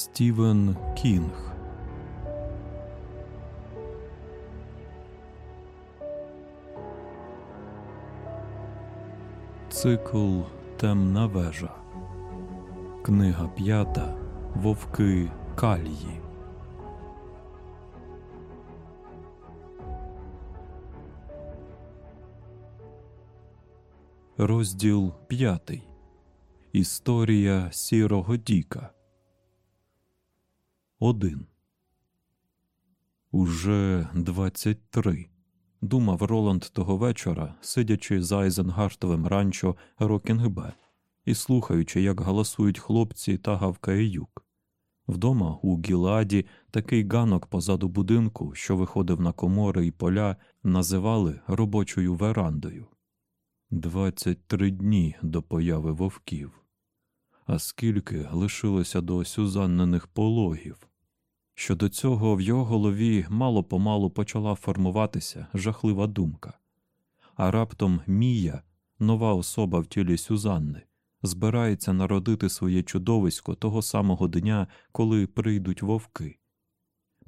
Стівен Кінг Цикл Темна вежа. Книга п'ята Вовки Калії. Розділ п'ятий. Історія сірого Діка. Один. Уже двадцять три. Думав Роланд того вечора, сидячи за Айзенгартовим ранчо Рокінгбе і слухаючи, як галасують хлопці та гавкає юк. Вдома у Гіладі такий ганок позаду будинку, що виходив на комори і поля, називали робочою верандою. Двадцять три дні до появи вовків. А скільки лишилося до сюзаннених пологів. Щодо цього в його голові мало помалу почала формуватися жахлива думка. А раптом Мія, нова особа в тілі Сюзанни, збирається народити своє чудовисько того самого дня, коли прийдуть вовки.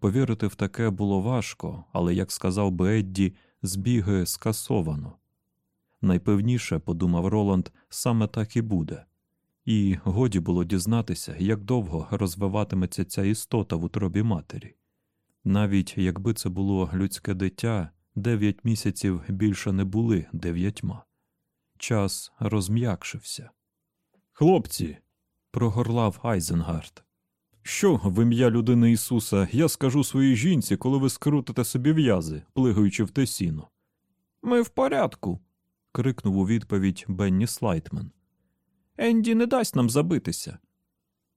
Повірити в таке було важко, але, як сказав би Едді, збіги скасовано. Найпевніше, подумав Роланд, саме так і буде. І годі було дізнатися, як довго розвиватиметься ця істота в утробі матері. Навіть якби це було людське дитя, дев'ять місяців більше не були дев'ятьма. Час розм'якшився. Хлопці, прогорлав Айзенгард. Що в ім'я людини Ісуса я скажу своїй жінці, коли ви скрутите собі в'язи, плигаючи в те сіно? Ми в порядку. крикнув у відповідь Бенні Слайтмен. Енді не дасть нам забитися.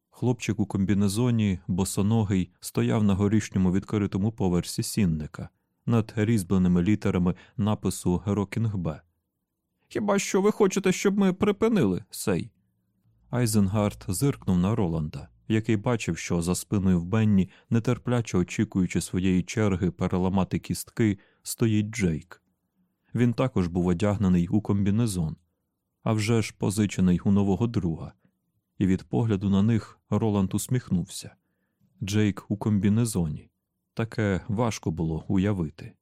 Хлопчик у комбінезоні, босоногий, стояв на горішньому відкритому поверсі сінника над різьбленими літерами напису Рокінг Б. Хіба що ви хочете, щоб ми припинили сей? Айзенгард зиркнув на Роланда, який бачив, що за спиною в Бенні, нетерпляче очікуючи своєї черги переламати кістки, стоїть Джейк. Він також був одягнений у комбінезон, а вже ж позичений у нового друга, і від погляду на них Роланд усміхнувся. Джейк у комбінезоні. Таке важко було уявити.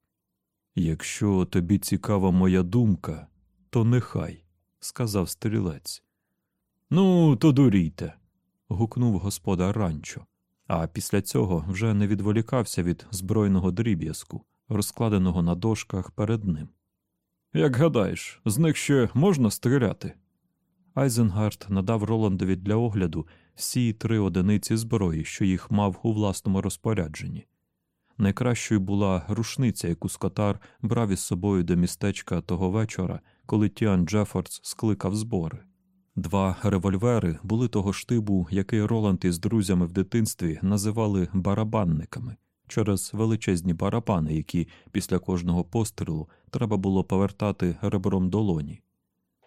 Якщо тобі цікава моя думка, то нехай, сказав стрілець. Ну, то дурійте. гукнув господар ранчо, а після цього вже не відволікався від збройного дріб'язку, розкладеного на дошках перед ним. Як гадаєш, з них ще можна стріляти? Айзенгард надав Роландові для огляду всі три одиниці зброї, що їх мав у власному розпорядженні. Найкращою була рушниця, яку Скотар брав із собою до містечка того вечора, коли Тіан Джефордс скликав збори. Два револьвери були того штибу, який Роланд із друзями в дитинстві називали барабанниками через величезні барабани, які після кожного пострілу треба було повертати ребром долоні.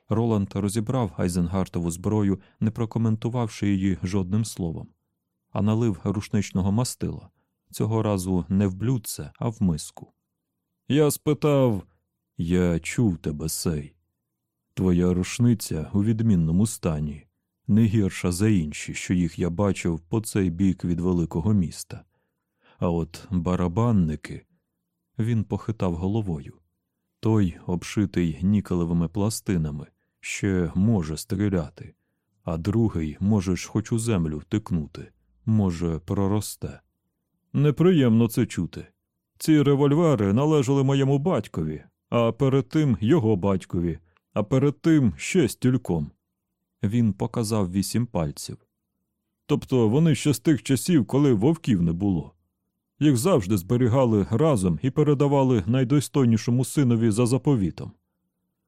Роланд розібрав Айзенгартову зброю, не прокоментувавши її жодним словом, а налив рушничного мастила цього разу не в блюдце, а в миску. Я спитав я чув тебе, сей. Твоя рушниця у відмінному стані, не гірша за інші, що їх я бачив по цей бік від великого міста. А от барабанники. Він похитав головою. Той, обшитий нікелевими пластинами, ще може стріляти, а другий можеш хоч у землю втикнути, може, проросте. Неприємно це чути. Ці револьвери належали моєму батькові, а перед тим його батькові, а перед тим ще стільком. Він показав вісім пальців. Тобто вони ще з тих часів, коли вовків не було. Їх завжди зберігали разом і передавали найдостойнішому синові за заповітом.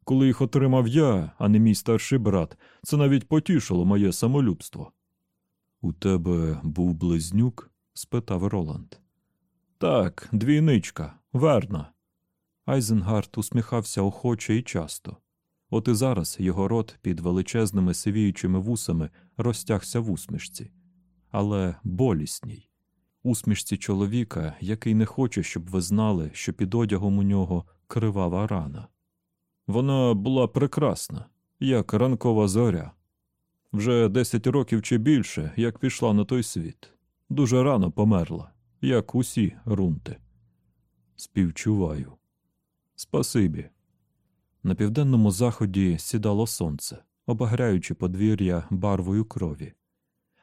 Коли їх отримав я, а не мій старший брат, це навіть потішило моє самолюбство. У тебе був близнюк? спитав Роланд. Так, двійничка, верна. Айзенгард усміхався охоче і часто. От і зараз його рот під величезними сивіючими вусами розтягся в усмішці, але болісній. Усмішці чоловіка, який не хоче, щоб ви знали, що під одягом у нього кривава рана. Вона була прекрасна, як ранкова зоря. Вже десять років чи більше, як пішла на той світ. Дуже рано померла, як усі рунти. Співчуваю. Спасибі. На південному заході сідало сонце, обагряючи подвір'я барвою крові.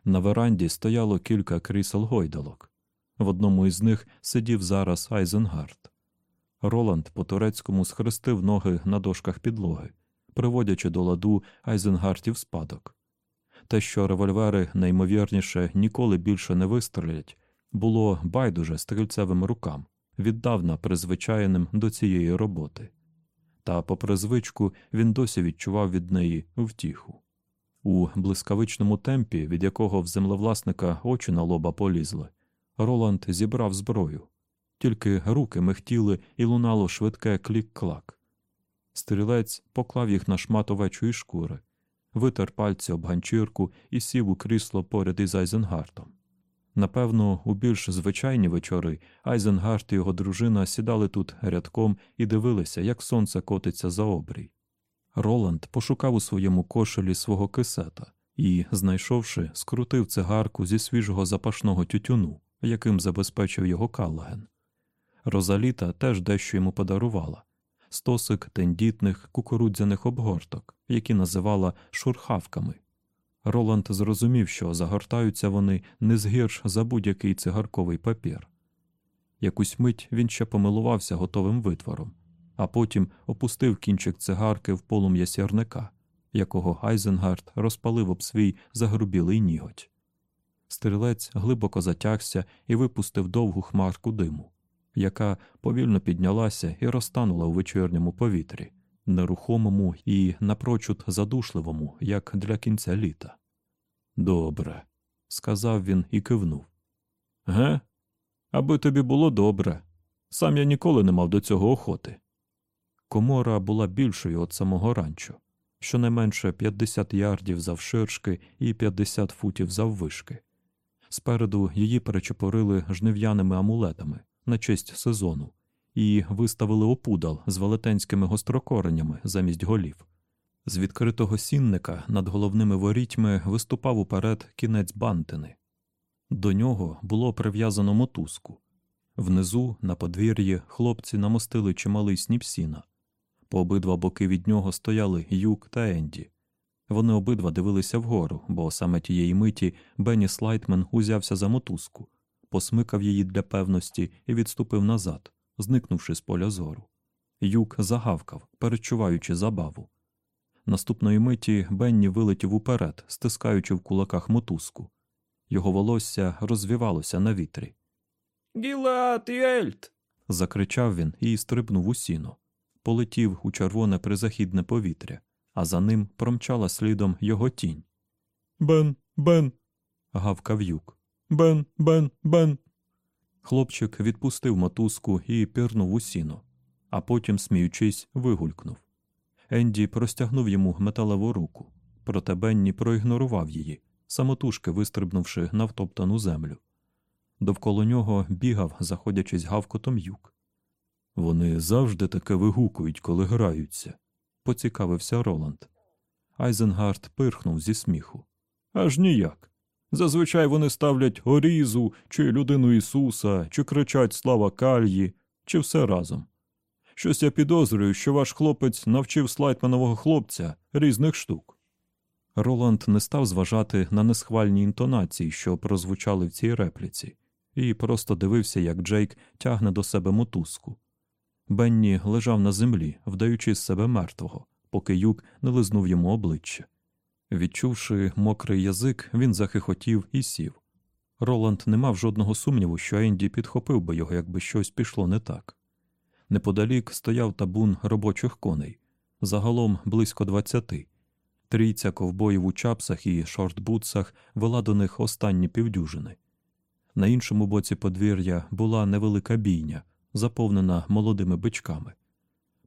На веранді стояло кілька крісел гойдалок. В одному із них сидів зараз Айзенгард. Роланд по турецькому схрестив ноги на дошках підлоги, приводячи до ладу Айзенгартів спадок. Те, що револьвери найімовірніше ніколи більше не вистрелять, було байдуже стрільцевим рукам, віддавна призвичаєним до цієї роботи. Та, попри звичку, він досі відчував від неї втіху. У блискавичному темпі, від якого в землевласника очі на лоба полізли, Роланд зібрав зброю. Тільки руки михтіли і лунало швидке клік-клак. Стрілець поклав їх на шмат овечої шкури, витер пальці об ганчірку і сів у крісло поряд із Айзенгартом. Напевно, у більш звичайні вечори Айзенгард і його дружина сідали тут рядком і дивилися, як сонце котиться за обрій. Роланд пошукав у своєму кошелі свого кисета і, знайшовши, скрутив цигарку зі свіжого запашного тютюну, яким забезпечив його Каллаген. Розаліта теж дещо йому подарувала стосик тендітних кукурудзяних обгорток, які називала шурхавками. Роланд зрозумів, що загортаються вони не згірш за будь-який цигарковий папір. Якусь мить він ще помилувався готовим витвором, а потім опустив кінчик цигарки в полум'я сірника, якого Айзенгард розпалив об свій загрубілий ніготь. Стрілець глибоко затягся і випустив довгу хмарку диму, яка повільно піднялася і розтанула у вечірньому повітрі, нерухомому і напрочуд задушливому, як для кінця літа. Добре, сказав він і кивнув. Ге? Аби тобі було добре. Сам я ніколи не мав до цього охоти. Комора була більшою від самого ранчо, щонайменше 50 ярдів завширшки і 50 футів заввишки. Спереду її перечепорили жнив'яними амулетами на честь сезону і виставили опудал з велетенськими гострокоренями замість голів. З відкритого сінника над головними ворітьми виступав уперед кінець бантини. До нього було прив'язано мотузку. Внизу, на подвір'ї, хлопці намостили чималий сніп сіна. По обидва боки від нього стояли Юк та Енді. Вони обидва дивилися вгору, бо саме тієї миті Бенні Слайтмен узявся за мотузку, посмикав її для певності і відступив назад, зникнувши з поля зору. Юк загавкав, перечуваючи забаву. Наступної миті Бенні вилетів уперед, стискаючи в кулаках мотузку. Його волосся розвівалося на вітрі. Гілат Єльт. Закричав він і стрибнув у сіно. Полетів у червоне призахідне повітря, а за ним промчала слідом його тінь. Бен, Бен. гавкав юк. Бен, Бен, Бен. Хлопчик відпустив мотузку і пірнув у сіно, а потім, сміючись, вигулькнув. Енді простягнув йому металеву руку, проте Бенні проігнорував її, самотужки вистрибнувши на втоптану землю. Довкола нього бігав, заходячись гавкотом юк. Вони завжди таке вигукують, коли граються, поцікавився Роланд. Айзенгард пирхнув зі сміху. Аж ніяк. Зазвичай вони ставлять орізу, чи людину Ісуса, чи кричать Слава Кальї, чи все разом. Щось я підозрюю, що ваш хлопець навчив слайтманового хлопця різних штук. Роланд не став зважати на несхвальні інтонації, що прозвучали в цій репліці, і просто дивився, як Джейк тягне до себе мотузку. Бенні лежав на землі, вдаючи з себе мертвого, поки юк не лизнув йому обличчя. Відчувши мокрий язик, він захихотів і сів. Роланд не мав жодного сумніву, що Енді підхопив би його, якби щось пішло не так. Неподалік стояв табун робочих коней, загалом близько двадцяти. Трійця ковбоїв у чапсах і шортбутсах вела до них останні півдюжини. На іншому боці подвір'я була невелика бійня, заповнена молодими бичками.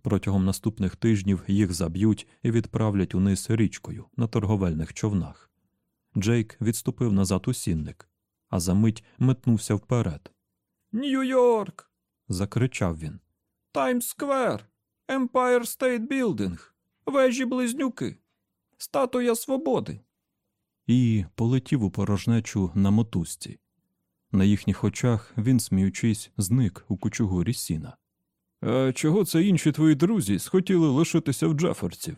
Протягом наступних тижнів їх заб'ють і відправлять униз річкою на торговельних човнах. Джейк відступив назад у сінник, а за мить метнувся вперед. Нью-Йорк. Закричав він. Таймс-сквер. Empire State Building. Вежі близнюки. Статуя свободи. і полетів у порожнечу на мотузці. На їхніх очах він, сміючись, зник у кучугурі сіна. А чого це інші твої друзі схотіли лишитися в Джеферців?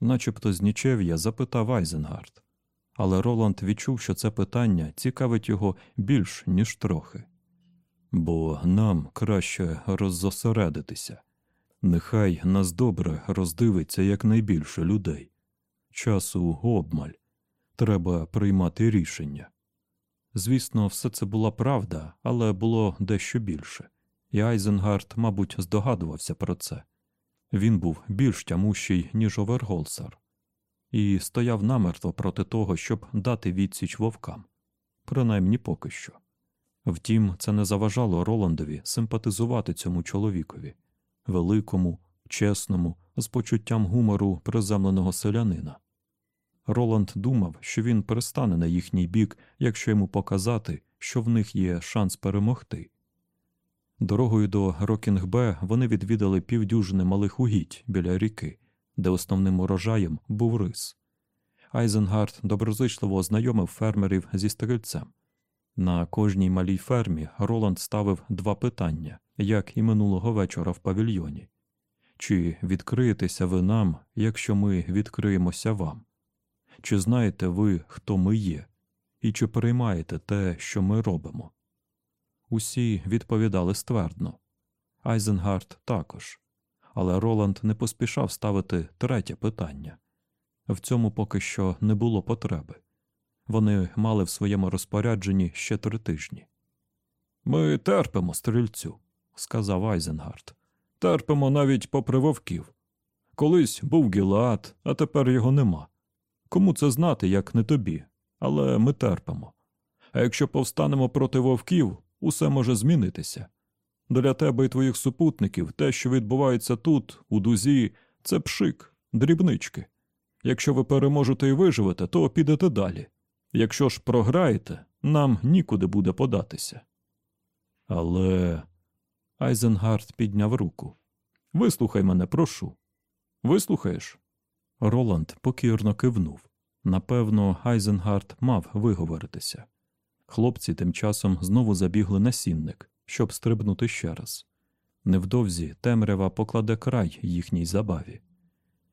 Начебто з нічев'я запитав Айзенгард. Але Роланд відчув, що це питання цікавить його більш, ніж трохи. Бо нам краще роззосередитися. Нехай нас добре роздивиться якнайбільше людей. Часу обмаль. Треба приймати рішення. Звісно, все це була правда, але було дещо більше, і Айзенгард, мабуть, здогадувався про це. Він був більш тямущий, ніж Оверголсар, і стояв намертво проти того, щоб дати відсіч вовкам, принаймні поки що. Втім, це не заважало Роландові симпатизувати цьому чоловікові великому, чесному, з почуттям гумору приземленого селянина. Роланд думав, що він перестане на їхній бік, якщо йому показати, що в них є шанс перемогти. Дорогою до Рокінгбе вони відвідали півдюжини малих угідь біля ріки, де основним урожаєм був рис. Айзенгард доброзичливо ознайомив фермерів зі стрільцем. На кожній малій фермі Роланд ставив два питання, як і минулого вечора в павільйоні чи відкриєтеся ви нам, якщо ми відкриємося вам? Чи знаєте ви, хто ми є, і чи приймаєте те, що ми робимо? Усі відповідали ствердно. Айзенгард також. Але Роланд не поспішав ставити третє питання. В цьому поки що не було потреби. Вони мали в своєму розпорядженні ще три тижні. Ми терпимо стрільцю, сказав Айзенгард. терпимо навіть попри вовків. Колись був Гілеад, а тепер його нема. Кому це знати, як не тобі, але ми терпимо. А якщо повстанемо проти вовків, усе може змінитися. Для тебе і твоїх супутників те, що відбувається тут, у дузі, це пшик, дрібнички. Якщо ви переможете і виживете, то підете далі. Якщо ж програєте, нам нікуди буде податися. Але. Айзенгард підняв руку. Вислухай мене, прошу. Вислухаєш? Роланд покірно кивнув. Напевно, Айзенгард мав виговоритися. Хлопці тим часом знову забігли на сінник, щоб стрибнути ще раз. Невдовзі темрява покладе край їхній забаві.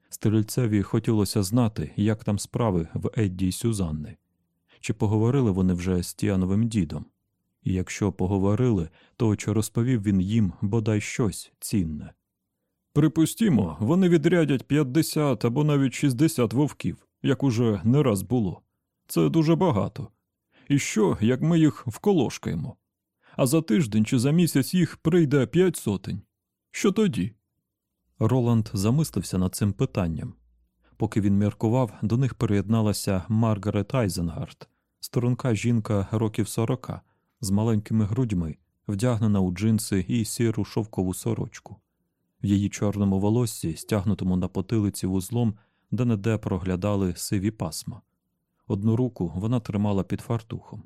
Стрільцеві хотілося знати, як там справи в Едді й Сюзанни. Чи поговорили вони вже з Тіановим дідом? І якщо поговорили, то чи розповів він їм бодай щось цінне? Припустімо, вони відрядять 50 або навіть 60 вовків, як уже не раз було. Це дуже багато. І що, як ми їх вколошкаємо? А за тиждень чи за місяць їх прийде п'ять сотень. Що тоді? Роланд замислився над цим питанням. Поки він міркував, до них приєдналася Маргарет Айзенгард, сторунка жінка років сорока, з маленькими грудьми, вдягнена у джинси і сіру шовкову сорочку. В її чорному волоссі, стягнутому на потилиці вузлом, де неде проглядали сиві пасма. Одну руку вона тримала під фартухом.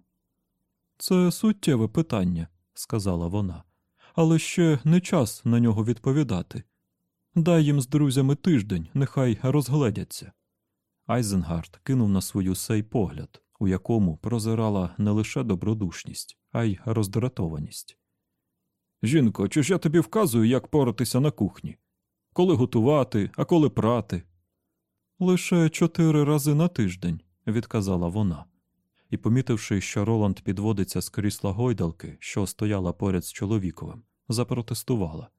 Це суттєве питання, сказала вона, але ще не час на нього відповідати. Дай їм з друзями тиждень, нехай розгледяться. Айзенгард кинув на свою сей погляд, у якому прозирала не лише добродушність, а й роздратованість. Жінко, чи ж я тобі вказую, як поратися на кухні? Коли готувати, а коли прати? Лише чотири рази на тиждень, відказала вона, і, помітивши, що Роланд підводиться з крісла гойдалки, що стояла поряд з чоловіковим, запротестувала.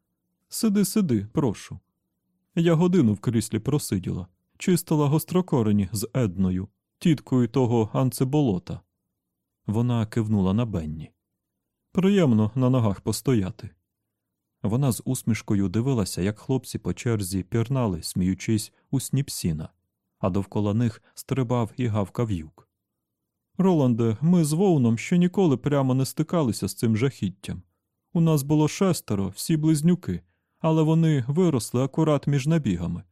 Сиди, сиди, прошу. Я годину в кріслі просиділа, чистила гострокорені з Едною, тіткою того анцеболота. Вона кивнула на Бенні. Приємно на ногах постояти. Вона з усмішкою дивилася, як хлопці по черзі пірнали, сміючись у сніпсіна, а довкола них стрибав і гавкав юк. Роланде, ми з Воуном ще ніколи прямо не стикалися з цим жахіттям. У нас було шестеро, всі близнюки, але вони виросли акурат між набігами.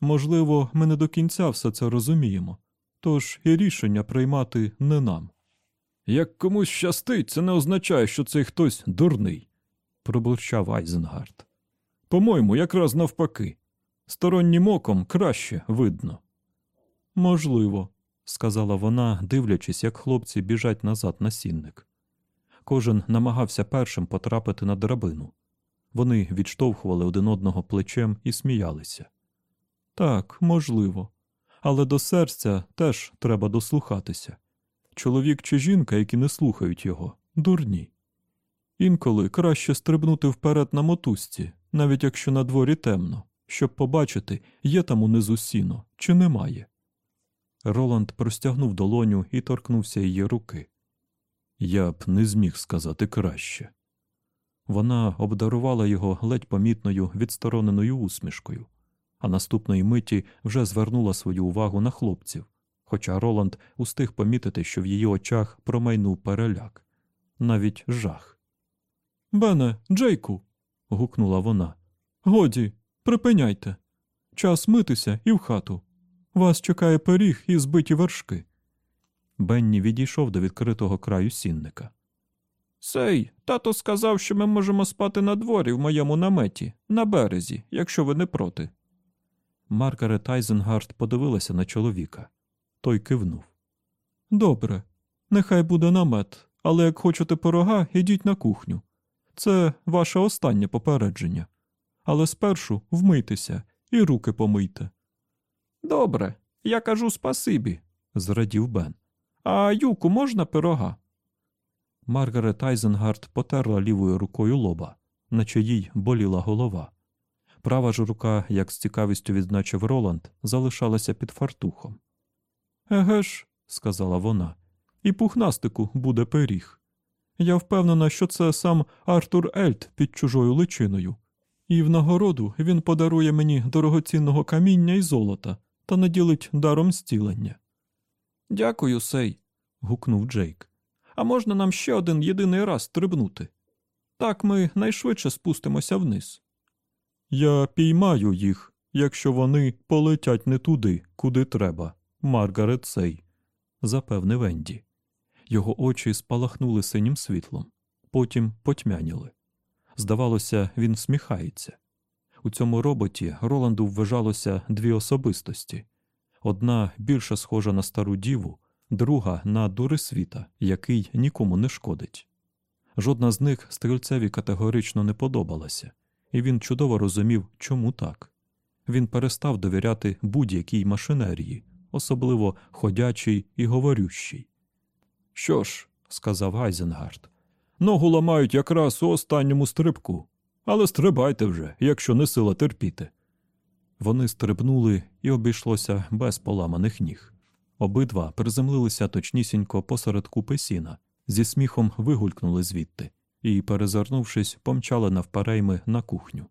Можливо, ми не до кінця все це розуміємо, тож і рішення приймати не нам. Як комусь щастить, це не означає, що цей хтось дурний, пробурчав Айзенгард. По-моєму, якраз навпаки. Стороннім оком краще видно. Можливо, сказала вона, дивлячись, як хлопці біжать назад на сінник. Кожен намагався першим потрапити на драбину. Вони відштовхували один одного плечем і сміялися. Так, можливо, але до серця теж треба дослухатися. Чоловік чи жінка, які не слухають його, дурні. Інколи краще стрибнути вперед на мотузці, навіть якщо на дворі темно, щоб побачити, є там унизу сіно чи немає. Роланд простягнув долоню і торкнувся її руки. Я б не зміг сказати краще. Вона обдарувала його ледь помітною відстороненою усмішкою, а наступної миті вже звернула свою увагу на хлопців, хоча Роланд устиг помітити, що в її очах промайнув переляк, навіть жах. Бене, Джейку. гукнула вона. Годі, припиняйте. Час митися і в хату. Вас чекає пиріг і збиті вершки. Бенні відійшов до відкритого краю сінника. Сей, тато сказав, що ми можемо спати на дворі в моєму наметі, на березі, якщо ви не проти. Маргарет Айзенгард подивилася на чоловіка. Той кивнув. Добре, нехай буде намет, але як хочете пирога, ідіть на кухню. Це ваше останнє попередження. Але спершу вмийтеся і руки помийте. Добре, я кажу спасибі, зрадів Бен. А юку можна пирога? Маргарет Айзенгард потерла лівою рукою лоба, наче їй боліла голова. Права ж рука, як з цікавістю відзначив Роланд, залишалася під фартухом. Еге ж, сказала вона, і пухнастику буде пиріг. Я впевнена, що це сам Артур Ельд під чужою личиною, і в нагороду він подарує мені дорогоцінного каміння і золота та наділить даром зцілення. Дякую, сей. гукнув Джейк. А можна нам ще один єдиний раз стрибнути? Так ми найшвидше спустимося вниз. Я піймаю їх, якщо вони полетять не туди, куди треба, Маргарет Сей, запевнив Енді. Його очі спалахнули синім світлом, потім потьмяніли. Здавалося, він всміхається. У цьому роботі Роланду вважалося дві особистості одна більше схожа на стару діву, друга на дури світа, який нікому не шкодить. Жодна з них стрільцеві категорично не подобалася, і він чудово розумів, чому так. Він перестав довіряти будь-якій машинерії, особливо ходячій і говорющій. Що ж, сказав Айзенгард, ногу ламають якраз у останньому стрибку, але стрибайте вже, якщо не сила терпіти. Вони стрибнули і обійшлося без поламаних ніг. Обидва приземлилися точнісінько посеред купи сіна, зі сміхом вигулькнули звідти і, перезирнувшись, помчали навперейми на кухню.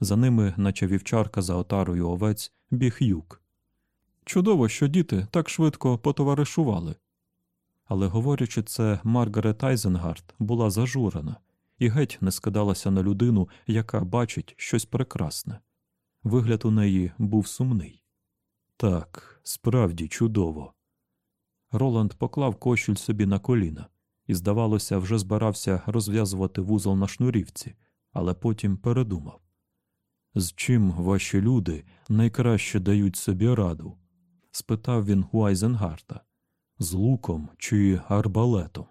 За ними, наче вівчарка за отарою овець, біг юк. Чудово, що діти так швидко потоваришували. Але, говорячи це, Маргарет Айзенгард була зажурена і геть не скидалася на людину, яка бачить щось прекрасне. Вигляд у неї був сумний. Так, справді чудово. Роланд поклав кошіль собі на коліна і, здавалося, вже збирався розв'язувати вузол на шнурівці, але потім передумав. З чим ваші люди найкраще дають собі раду? Спитав він у Айзенгарта. З луком чи арбалетом?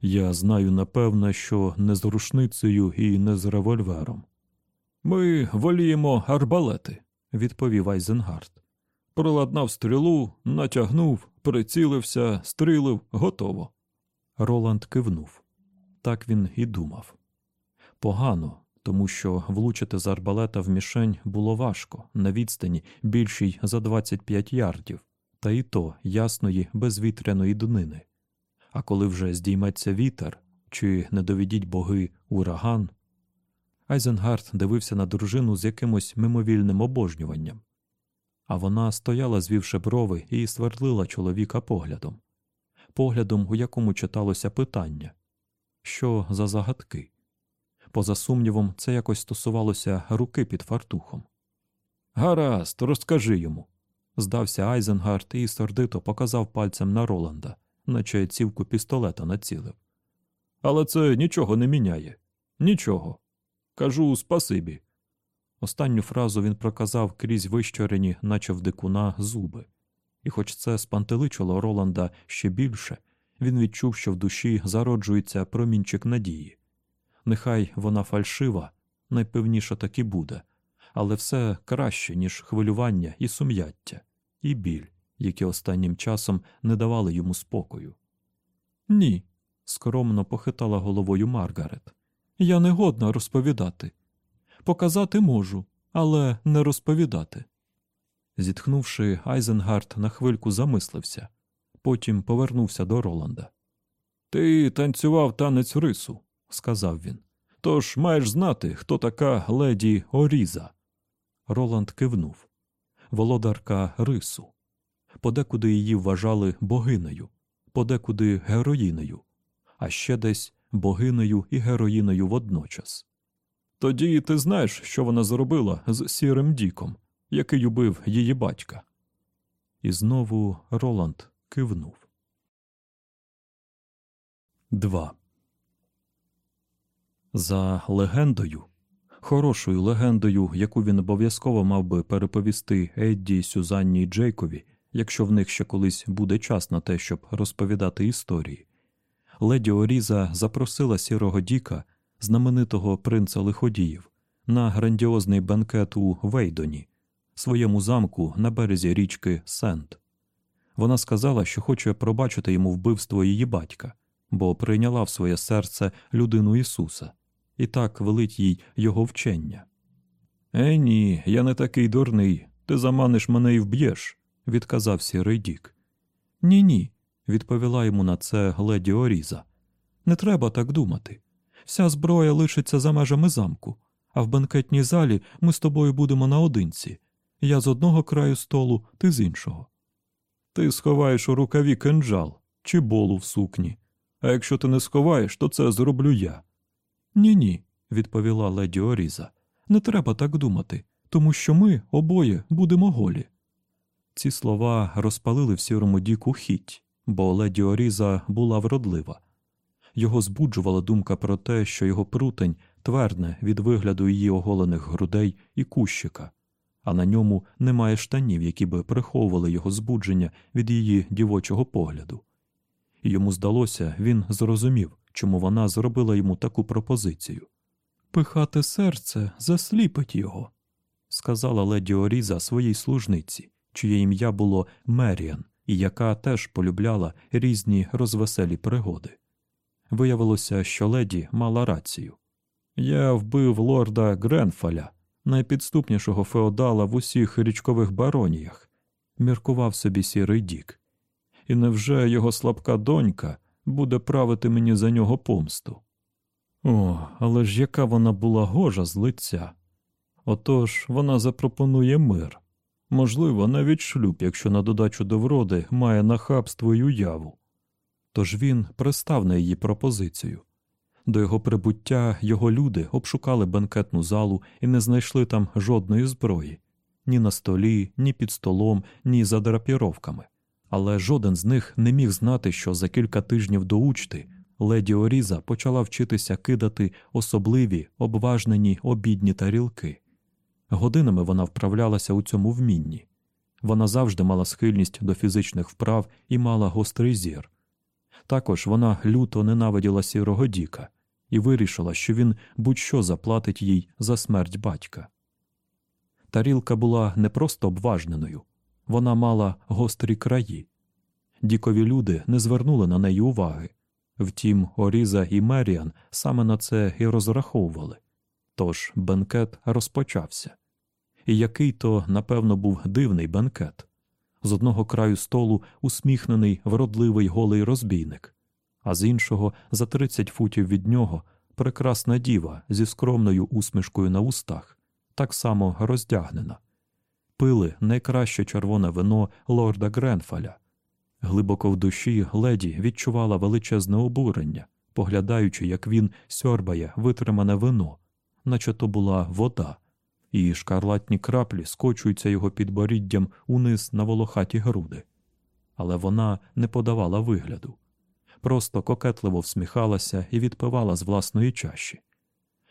Я знаю напевне, що не з рушницею і не з револьвером. Ми воліємо арбалети, відповів Айзенгард. Приладнав стрілу, натягнув, прицілився, стрілив, готово. Роланд кивнув. Так він і думав. Погано, тому що влучити з арбалета в мішень було важко на відстані більшій за 25 ярдів, та й то ясної безвітряної днини. А коли вже здійметься вітер, чи не доведіть боги ураган. Айзенгард дивився на дружину з якимось мимовільним обожнюванням, а вона стояла, звівши брови, і свердлила чоловіка поглядом, поглядом, у якому читалося питання що за загадки. Поза сумнівом, це якось стосувалося руки під фартухом. Гаразд, розкажи йому, здався Айзенгард і сердито показав пальцем на Роланда, наче цівку пістолета націлив. Але це нічого не міняє. Нічого. Кажу спасибі. Останню фразу він проказав крізь вищорені, наче в дикуна, зуби, і, хоч це спантеличило Роланда ще більше, він відчув, що в душі зароджується промінчик надії. Нехай вона фальшива, найпевніше так і буде, але все краще, ніж хвилювання і сум'яття, і біль, які останнім часом не давали йому спокою. Ні, скромно похитала головою Маргарет. Я не годна розповідати. Показати можу, але не розповідати. Зітхнувши, Айзенгард на хвильку замислився, потім повернувся до Роланда. Ти танцював танець рису, сказав він. Тож маєш знати, хто така леді Оріза. Роланд кивнув. Володарка рису. Подекуди її вважали богинею, подекуди героїнею, а ще десь богинею і героїнею водночас. Тоді ти знаєш, що вона зробила з сірим Діком, який убив її батька. І знову Роланд кивнув. 2. За легендою, хорошою легендою, яку він обов'язково мав би переповісти Едді, Сюзанні і Джейкові, якщо в них ще колись буде час на те, щоб розповідати історії, леді Оріза запросила сірого Діка, знаменитого принца лиходіїв, на грандіозний бенкет у Вейдоні, своєму замку на березі річки Сент. Вона сказала, що хоче пробачити йому вбивство її батька, бо прийняла в своє серце людину Ісуса, і так велить їй його вчення. Е, ні, я не такий дурний. Ти заманиш мене і вб'єш, відказав сірий Дік. Ні, ні, відповіла йому на це леді Оріза. Не треба так думати. Вся зброя лишиться за межами замку, а в бенкетній залі ми з тобою будемо наодинці. Я з одного краю столу, ти з іншого. Ти сховаєш у рукаві кинджал чи болу в сукні. А якщо ти не сховаєш, то це зроблю я. Ні, ні, відповіла леді Оріза. Не треба так думати, тому що ми обоє будемо голі. Ці слова розпалили в сірому діку хіть, бо леді Оріза була вродлива. Його збуджувала думка про те, що його прутень твердне від вигляду її оголених грудей і кущика, а на ньому немає штанів, які би приховували його збудження від її дівочого погляду. Йому здалося, він зрозумів, чому вона зробила йому таку пропозицію. Пихати серце засліпить його, сказала леді Оріза своїй служниці, чиє ім'я було Меріан, і яка теж полюбляла різні розвеселі пригоди. Виявилося, що леді мала рацію. Я вбив лорда Гренфаля, найпідступнішого феодала в усіх річкових бароніях, міркував собі сірий дік. І невже його слабка донька буде правити мені за нього помсту? О, але ж яка вона була гожа з лиця. Отож вона запропонує мир. Можливо, навіть шлюб, якщо на додачу до вроди має нахабство й уяву. Тож він пристав на її пропозицію. До його прибуття його люди обшукали бенкетну залу і не знайшли там жодної зброї ні на столі, ні під столом, ні за драпіровками. Але жоден з них не міг знати, що за кілька тижнів до учти леді Оріза почала вчитися кидати особливі, обважнені обідні тарілки. Годинами вона вправлялася у цьому вмінні. Вона завжди мала схильність до фізичних вправ і мала гострий зір. Також вона люто ненавиділа сірого Діка і вирішила, що він будь-що заплатить їй за смерть батька. Тарілка була не просто обважненою, вона мала гострі краї. Дікові люди не звернули на неї уваги. Втім, Оріза і Меріан саме на це і розраховували. Тож бенкет розпочався. І який то, напевно, був дивний бенкет з одного краю столу усміхнений, вродливий голий розбійник, а з іншого, за 30 футів від нього, прекрасна діва зі скромною усмішкою на устах, так само роздягнена. Пили найкраще червоне вино лорда Гренфаля. Глибоко в душі леді відчувала величезне обурення, поглядаючи, як він сьорбає витримане вино, наче то була вода і шкарлатні краплі скочуються його підборіддям униз на волохаті груди. Але вона не подавала вигляду, просто кокетливо всміхалася і відпивала з власної чаші.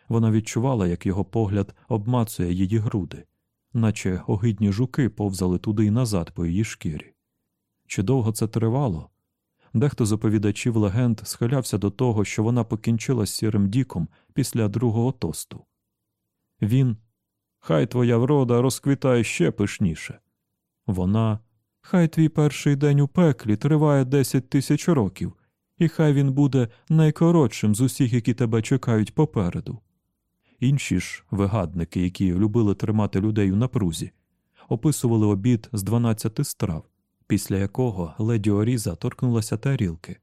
Вона відчувала, як його погляд обмацує її груди, наче огидні жуки повзали туди й назад по її шкірі. Чи довго це тривало? Дехто з оповідачів легенд схилявся до того, що вона покінчила з сірим діком після другого тосту. Він Хай твоя врода розквітає ще пишніше. Вона Хай твій перший день у пеклі триває десять тисяч років, і хай він буде найкоротшим з усіх, які тебе чекають попереду. Інші ж вигадники, які любили тримати людей у напрузі, описували обід з дванадцяти страв, після якого леді Оріза торкнулася тарілки,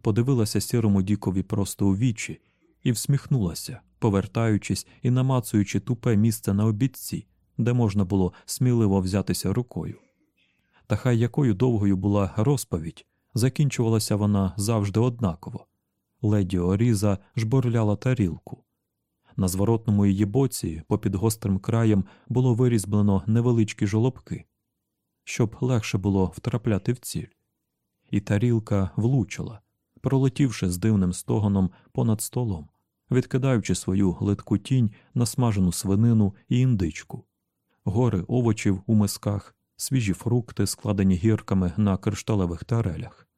подивилася сірому дікові просто у вічі і всміхнулася, повертаючись і намацуючи тупе місце на обідці, де можна було сміливо взятися рукою. Та хай якою довгою була розповідь, закінчувалася вона завжди однаково. Леді Оріза жборляла тарілку. На зворотному її боці, попід гострим краєм, було вирізблено невеличкі жолобки, щоб легше було втрапляти в ціль. І тарілка влучила, пролетівши з дивним стогоном понад столом, відкидаючи свою литку тінь на смажену свинину і індичку, гори овочів у мисках, свіжі фрукти, складені гірками на кришталевих тарелях.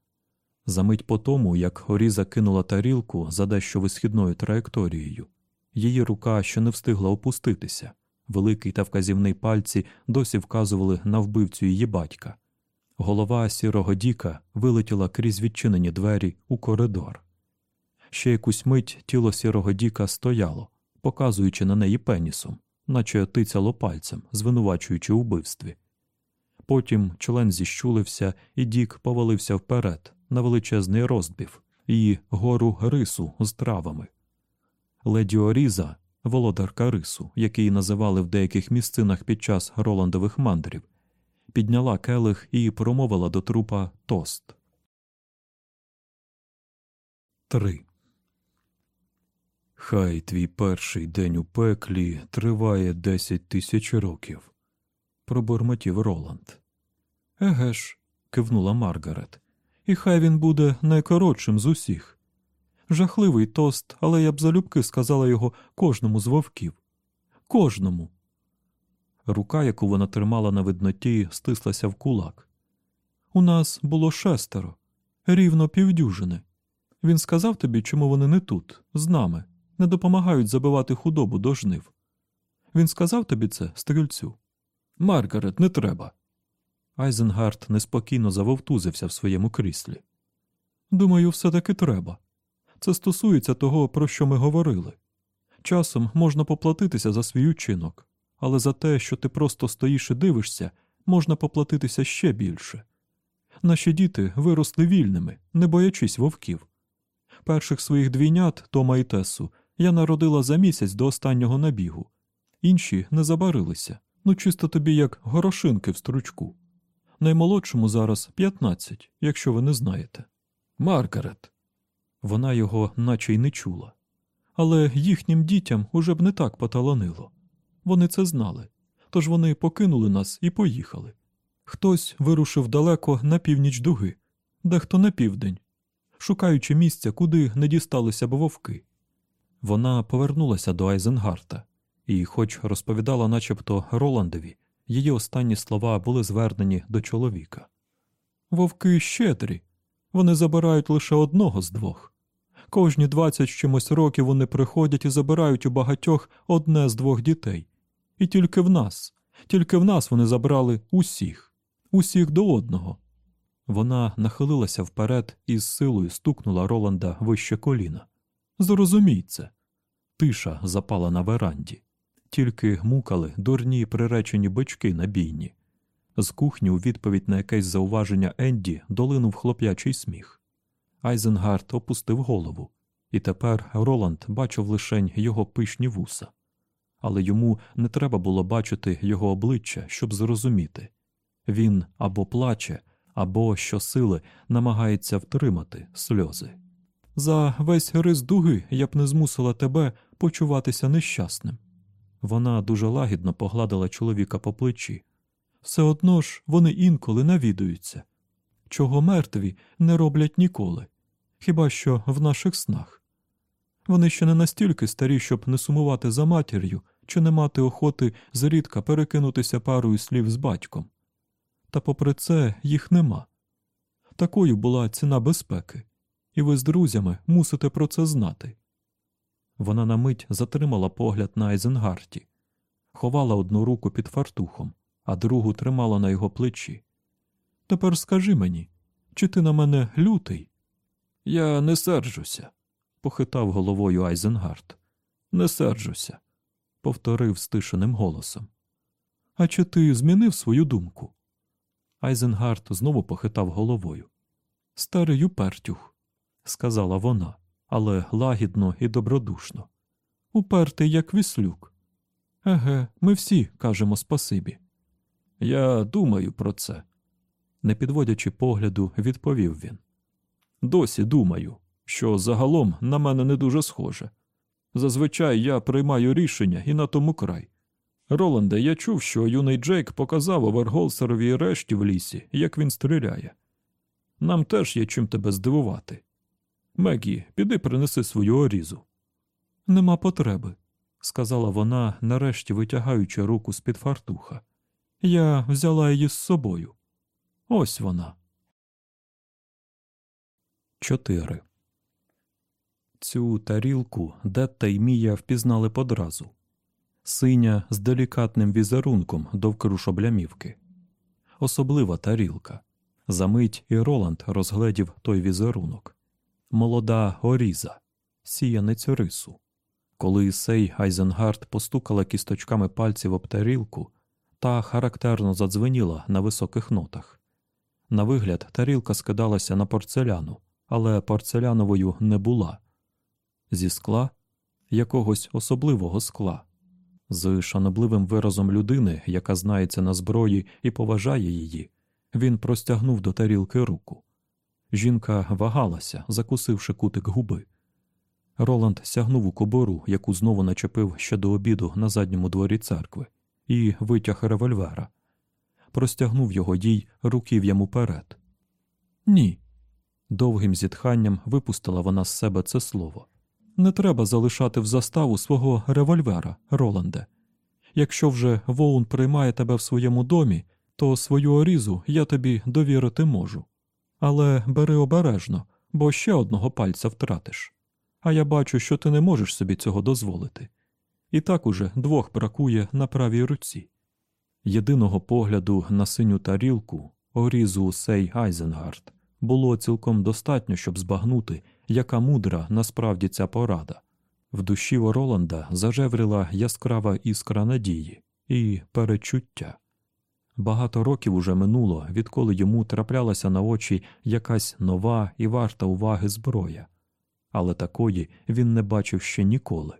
Замить по тому, як Оріза кинула тарілку за дещо висхідною траєкторією, її рука ще не встигла опуститися. Великий та вказівний пальці досі вказували на вбивцю її батька. Голова сірого Діка вилетіла крізь відчинені двері у коридор. Ще якусь мить тіло сірого Діка стояло, показуючи на неї пенісом, наче тицяло пальцем, звинувачуючи у вбивстві. Потім член зіщулився, і Дік повалився вперед на величезний розбів і гору рису з травами. Леді Оріза, володарка рису, який називали в деяких місцинах під час Роландових мандрів, підняла келих і промовила до трупа тост. 3. Хай твій перший день у пеклі триває десять тисяч років. пробурмотів Роланд. Еге ж, кивнула Маргарет. І хай він буде найкоротшим з усіх. Жахливий тост, але я б залюбки сказала його кожному з вовків. Кожному. Рука, яку вона тримала на видноті, стислася в кулак. У нас було шестеро, рівно півдюжини. Він сказав тобі, чому вони не тут, з нами, не допомагають забивати худобу до жнив. Він сказав тобі це, стрільцю. Маргарет, не треба. Айзенгард неспокійно завовтузився в своєму кріслі. Думаю, все таки треба. Це стосується того, про що ми говорили. Часом можна поплатитися за свій учинок, але за те, що ти просто стоїш і дивишся, можна поплатитися ще більше. Наші діти виросли вільними, не боячись вовків. Перших своїх двійнят, Тома і Тесу, я народила за місяць до останнього набігу. Інші не забарилися, ну чисто тобі як горошинки в стручку. Наймолодшому зараз 15, якщо ви не знаєте. Маргарет. Вона його наче й не чула. Але їхнім дітям уже б не так поталанило. Вони це знали, тож вони покинули нас і поїхали. Хтось вирушив далеко на північ дуги, дехто на південь, шукаючи місця, куди не дісталися б вовки. Вона повернулася до Айзенгарта і, хоч розповідала начебто Роландові, її останні слова були звернені до чоловіка. Вовки щедрі, вони забирають лише одного з двох. Кожні двадцять чимось років вони приходять і забирають у багатьох одне з двох дітей. І тільки в нас, тільки в нас вони забрали усіх, усіх до одного. Вона нахилилася вперед і з силою стукнула Роланда вище коліна. Зрозумій це. Тиша запала на веранді, тільки гмукали дурні приречені бички на бійні. З кухні у відповідь на якесь зауваження Енді долинув хлоп'ячий сміх. Айзенгард опустив голову, і тепер Роланд бачив лишень його пишні вуса. Але йому не треба було бачити його обличчя, щоб зрозуміти він або плаче, або щосили намагається втримати сльози. За весь рис дуги я б не змусила тебе почуватися нещасним. Вона дуже лагідно погладила чоловіка по плечі. Все одно ж вони інколи навідуються, чого мертві не роблять ніколи, хіба що в наших снах. Вони ще не настільки старі, щоб не сумувати за матір'ю чи не мати охоти зрідка перекинутися парою слів з батьком. Та попри це їх нема. Такою була ціна безпеки, і ви з друзями мусите про це знати. Вона на мить затримала погляд на Айзенгарті, ховала одну руку під фартухом, а другу тримала на його плечі. Тепер скажи мені, чи ти на мене лютий? Я не серджуся, похитав головою Айзенгард. Не серджуся, повторив стишеним голосом. А чи ти змінив свою думку? Айзенгард знову похитав головою. Старий упертюх, сказала вона, але лагідно і добродушно. Упертий, як віслюк. Еге, ми всі кажемо спасибі. Я думаю про це, не підводячи погляду, відповів він. Досі думаю, що загалом на мене не дуже схоже. Зазвичай я приймаю рішення і на тому край. Роланде, я чув, що юний Джейк показав Оверголсерові решті в лісі, як він стріляє. Нам теж є чим тебе здивувати. Мегі, піди принеси свою орізу. Нема потреби, сказала вона, нарешті витягаючи руку з під фартуха. Я взяла її з собою. Ось вона. 4. Цю тарілку Детта й Мія впізнали подразу синя з делікатним візерунком довкруж облямівки. Особлива тарілка. Замить і Роланд розгледів той візерунок. Молода оріза, сіяницю рису. Коли сей Айзенгард постукала кісточками пальців об тарілку, та характерно задзвеніла на високих нотах. На вигляд, тарілка скидалася на порцеляну, але порцеляновою не була. Зі скла якогось особливого скла, з шанобливим виразом людини, яка знається на зброї і поважає її, він простягнув до тарілки руку. Жінка вагалася, закусивши кутик губи. Роланд сягнув у кобору, яку знову начепив ще до обіду на задньому дворі церкви, і витяг револьвера. Простягнув його дій руків'ям уперед. Ні. Довгим зітханням випустила вона з себе це слово. Не треба залишати в заставу свого револьвера, Роланде. Якщо вже Воун приймає тебе в своєму домі, то свою орізу я тобі довірити можу. Але бери обережно, бо ще одного пальця втратиш. А я бачу, що ти не можеш собі цього дозволити. І так уже двох бракує на правій руці. Єдиного погляду на синю тарілку, орізу Сей Айзенгард, було цілком достатньо, щоб збагнути, яка мудра насправді ця порада. В душі Роланда зажеврила яскрава іскра надії і перечуття. Багато років уже минуло, відколи йому траплялася на очі якась нова і варта уваги зброя, але такої він не бачив ще ніколи.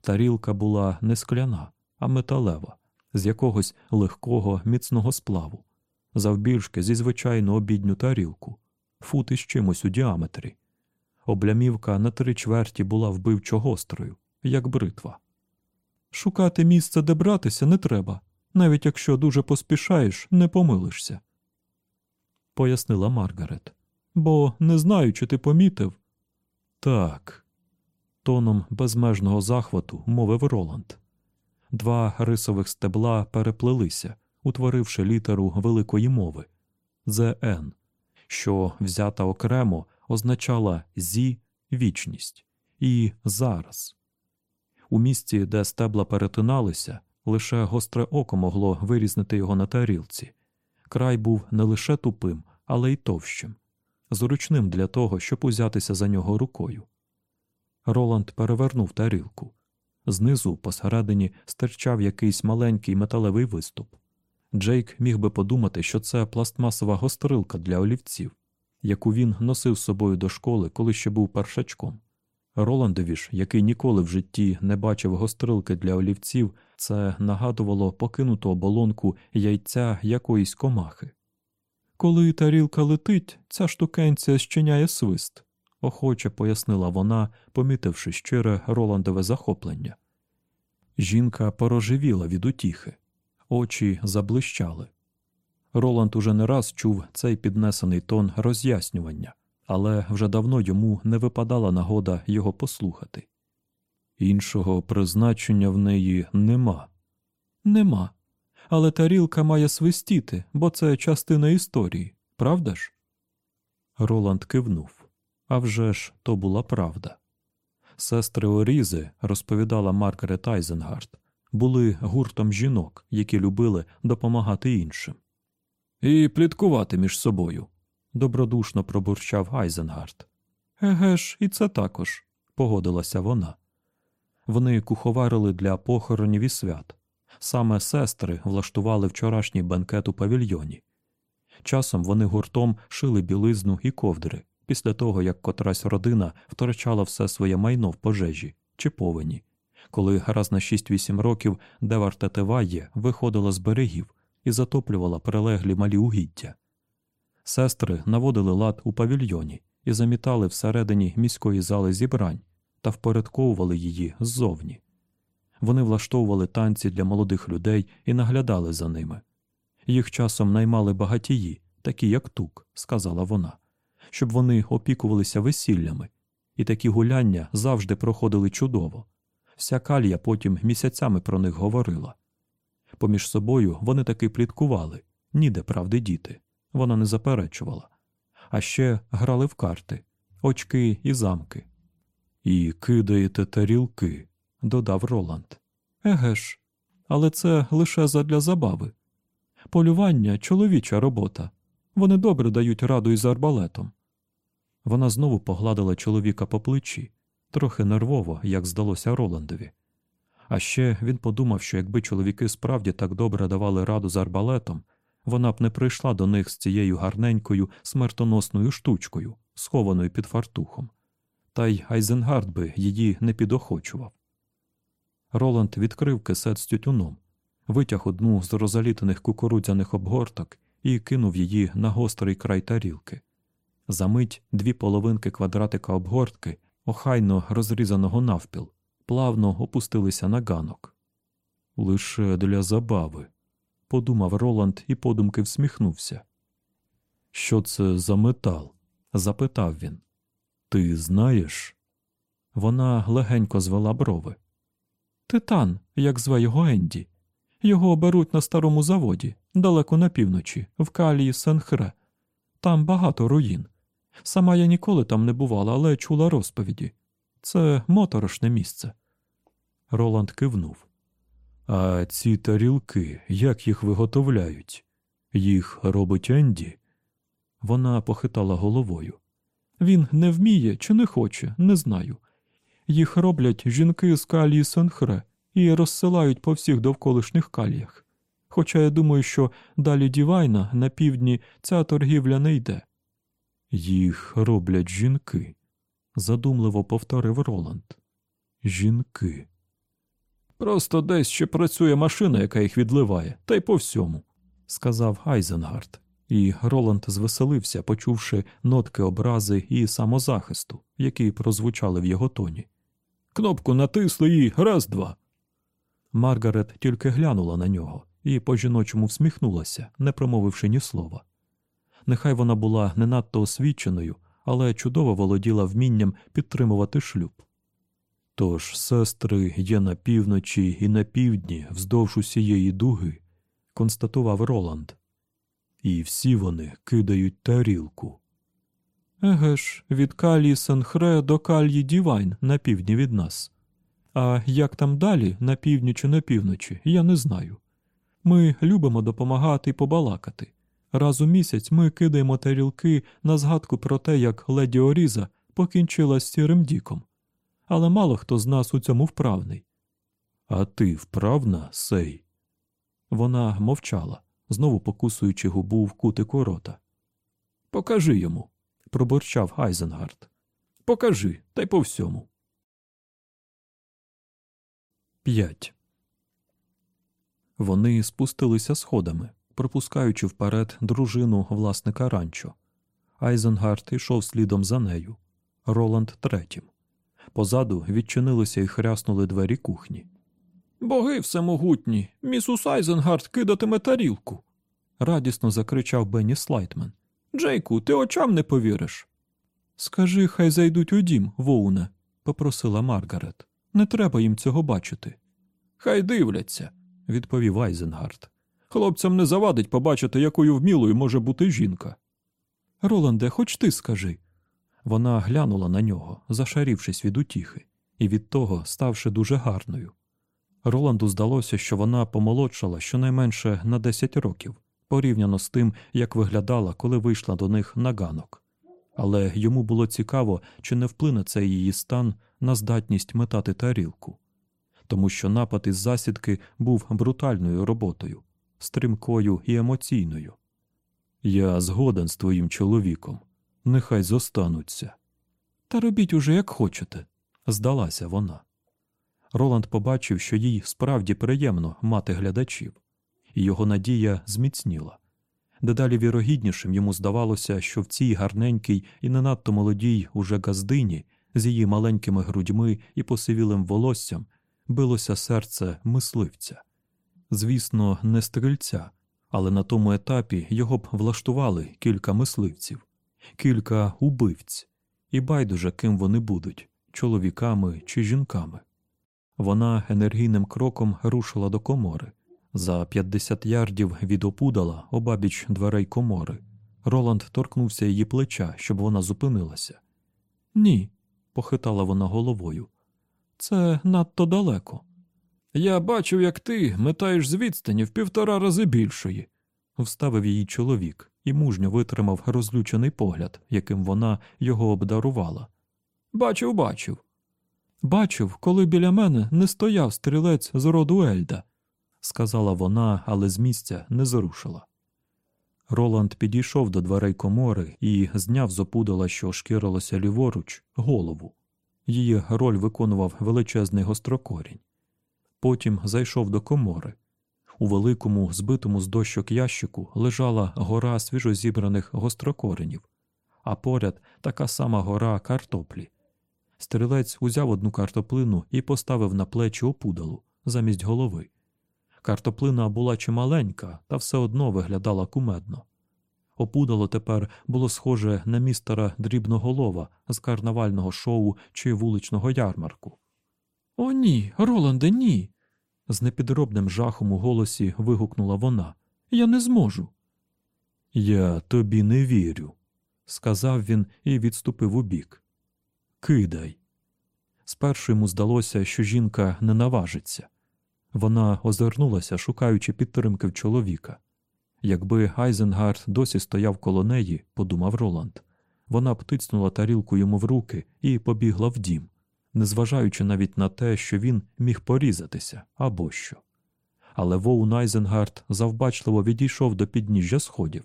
Тарілка була не скляна, а металева, з якогось легкого міцного сплаву, завбільшки зі звичайну обідню тарілку, фут із чимось у діаметрі. Облямівка на три чверті була вбивчо гострою, як бритва. Шукати місце, де братися, не треба, навіть якщо дуже поспішаєш, не помилишся, пояснила Маргарет. Бо не знаю, чи ти помітив. Так, тоном безмежного захвату мовив Роланд. Два рисових стебла переплелися, утворивши літеру великої мови ЗН, що взята окремо означала зі вічність і зараз. У місці, де стебла перетиналися, лише гостре око могло вирізнити його на тарілці. Край був не лише тупим, але й товщим, зручним для того, щоб узятися за нього рукою. Роланд перевернув тарілку. Знизу, посередині, стирчав якийсь маленький металевий виступ. Джейк міг би подумати, що це пластмасова гострилка для олівців, яку він носив з собою до школи, коли ще був першачком. Роландові ж, який ніколи в житті не бачив гострилки для олівців, це нагадувало покинуту оболонку яйця якоїсь комахи. Коли тарілка летить, ця штукенція щиняє свист, охоче пояснила вона, помітивши щире Роландове захоплення. Жінка порожевіла від утіхи, очі заблищали. Роланд уже не раз чув цей піднесений тон роз'яснювання, але вже давно йому не випадала нагода його послухати. Іншого призначення в неї нема. Нема. Але тарілка має свистіти, бо це частина історії, правда ж? Роланд кивнув. Авжеж то була правда. Сестри Орізи, розповідала Маргарет Айзенгард, були гуртом жінок, які любили допомагати іншим. І пліткувати між собою, добродушно пробурчав Айзенгард. Еге ж, і це також, погодилася вона. Вони куховарили для похоронів і свят. Саме сестри влаштували вчорашній бенкет у павільйоні. Часом вони гуртом шили білизну і ковдри після того, як котрась родина втрачала все своє майно в пожежі чи повені, коли раз на 6-8 років Девар Тетеває виходила з берегів і затоплювала прилеглі малі угіддя. Сестри наводили лад у павільйоні і замітали всередині міської зали зібрань та впорядковували її ззовні. Вони влаштовували танці для молодих людей і наглядали за ними. Їх часом наймали багатії, такі як тук, сказала вона, щоб вони опікувалися весіллями, і такі гуляння завжди проходили чудово. Вся калія потім місяцями про них говорила. Поміж собою вони таки пліткували, ніде правди діти. Вона не заперечувала. А ще грали в карти, очки і замки. І кидаєте тарілки, додав Роланд. Еге ж, але це лише задля забави. Полювання чоловіча робота. Вони добре дають раду із арбалетом. Вона знову погладила чоловіка по плечі, трохи нервово, як здалося Роландові. А ще він подумав, що якби чоловіки справді так добре давали раду з арбалетом, вона б не прийшла до них з цією гарненькою смертоносною штучкою, схованою під фартухом. Та й Айзенгард би її не підохочував. Роланд відкрив кисет з тютюном, витяг одну з розалітаних кукурудзяних обгорток і кинув її на гострий край тарілки. Замить дві половинки квадратика обгортки, охайно розрізаного навпіл, плавно опустилися на ганок. Лише для забави, подумав Роланд і подумки всміхнувся. Що це за метал? запитав він. Ти знаєш? Вона легенько звела брови. Титан, як зве його Енді. Його беруть на старому заводі, далеко на півночі, в калії Сенхре. Там багато руїн. Сама я ніколи там не бувала, але чула розповіді. Це моторошне місце. Роланд кивнув. А ці тарілки, як їх виготовляють? Їх робить Енді? Вона похитала головою. Він не вміє чи не хоче, не знаю. Їх роблять жінки з калії Сенхре і розсилають по всіх довколишніх каліях. Хоча я думаю, що далі Дівайна на півдні ця торгівля не йде. Їх роблять жінки, задумливо повторив Роланд. Жінки. Просто десь ще працює машина, яка їх відливає, та й по всьому, сказав Айзенгард, і Роланд звеселився, почувши нотки образи і самозахисту, які прозвучали в його тоні. Кнопку натисли і раз два. Маргарет тільки глянула на нього і по жіночому всміхнулася, не промовивши ні слова. Нехай вона була не надто освіченою, але чудово володіла вмінням підтримувати шлюб. Тож сестри є на півночі і на півдні вздовж усієї дуги, констатував Роланд. І всі вони кидають тарілку. Еге ж, від калії Сенхре до калії Дівайн на півдні від нас. А як там далі, на півдні чи на півночі, я не знаю. Ми любимо допомагати і побалакати. Раз у місяць ми кидаємо тарілки на згадку про те, як леді Оріза покінчила з сірим діком. Але мало хто з нас у цьому вправний. А ти вправна, сей? Вона мовчала, знову покусуючи губу в кутику рота. Покажи йому, пробурчав Айзенгард. Покажи, та й по всьому. 5. Вони спустилися сходами, пропускаючи вперед дружину власника ранчо. Айзенгард йшов слідом за нею, Роланд третім. Позаду відчинилися і хряснули двері кухні. Боги всемогутні, місіс Айзенгард кидатиме тарілку. радісно закричав Бенні Слайтмен. Джейку, ти очам не повіриш. Скажи, хай зайдуть у дім, Воуне, попросила Маргарет. Не треба їм цього бачити. Хай дивляться, відповів Айзенгард. Хлопцям не завадить побачити, якою вмілою може бути жінка. Роланде, хоч ти скажи. Вона глянула на нього, зашарівшись від утіхи, і від того ставши дуже гарною. Роланду здалося, що вона помолодшала щонайменше на 10 років, порівняно з тим, як виглядала, коли вийшла до них на ганок. Але йому було цікаво, чи не вплине цей її стан на здатність метати тарілку, тому що напад із засідки був брутальною роботою, стрімкою і емоційною. Я згоден з твоїм чоловіком. Нехай зостануться. Та робіть уже як хочете, здалася вона. Роланд побачив, що їй справді приємно мати глядачів, і його надія зміцніла. Дедалі вірогіднішим йому здавалося, що в цій гарненькій і не надто молодій уже газдині з її маленькими грудьми і посивілим волоссям билося серце мисливця. Звісно, не стрільця, але на тому етапі його б влаштували кілька мисливців, кілька убивць, і байдуже ким вони будуть чоловіками чи жінками. Вона енергійним кроком рушила до комори. За 50 ярдів від опудала обабіч дверей комори. Роланд торкнувся її плеча, щоб вона зупинилася. Ні, похитала вона головою. Це надто далеко. Я бачив, як ти метаєш з відстані в півтора рази більшої, вставив її чоловік і мужньо витримав розлючений погляд, яким вона його обдарувала. Бачив, бачив. Бачив, коли біля мене не стояв стрілець з роду Ельда, сказала вона, але з місця не зрушила. Роланд підійшов до дверей комори і зняв з опудала, що шкірилося ліворуч, голову. Її роль виконував величезний гострокорінь. Потім зайшов до комори. У великому, збитому з дощок ящику лежала гора свіжозібраних гострокоренів, а поряд така сама гора картоплі. Стрілець узяв одну картоплину і поставив на плечі опудалу замість голови. Картоплина була чималенька, та все одно виглядала кумедно. Опудало тепер було схоже на містера дрібноголова з карнавального шоу чи вуличного ярмарку. О, ні, Роланде, ні. з непідробним жахом у голосі вигукнула вона. Я не зможу. Я тобі не вірю, сказав він і відступив убік. Кидай. Спершу йому здалося, що жінка не наважиться. Вона озирнулася, шукаючи підтримки в чоловіка. Якби Айзенгард досі стояв коло неї, подумав Роланд, вона б тицнула тарілку йому в руки і побігла в дім, незважаючи навіть на те, що він міг порізатися або що. Але Воун Айзенгард завбачливо відійшов до підніжжя сходів.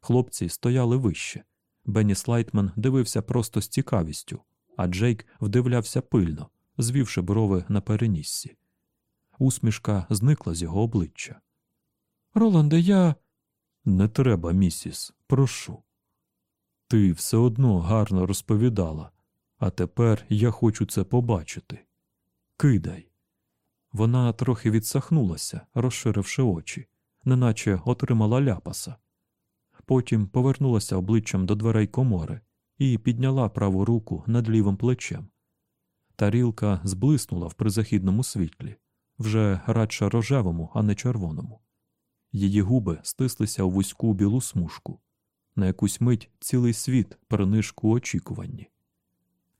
Хлопці стояли вище. Бенні Слайтман дивився просто з цікавістю, а Джейк вдивлявся пильно, звівши брови на переніссі. Усмішка зникла з його обличчя. Роланде, я. Не треба, місіс, прошу. Ти все одно гарно розповідала, а тепер я хочу це побачити. Кидай. Вона трохи відсахнулася, розширивши очі, неначе отримала ляпаса. Потім повернулася обличчям до дверей комори і підняла праву руку над лівим плечем. Тарілка зблиснула в призахідному світлі, вже радше рожевому, а не червоному. Її губи стислися у вузьку білу смужку. На якусь мить цілий світ принишку очікуванні.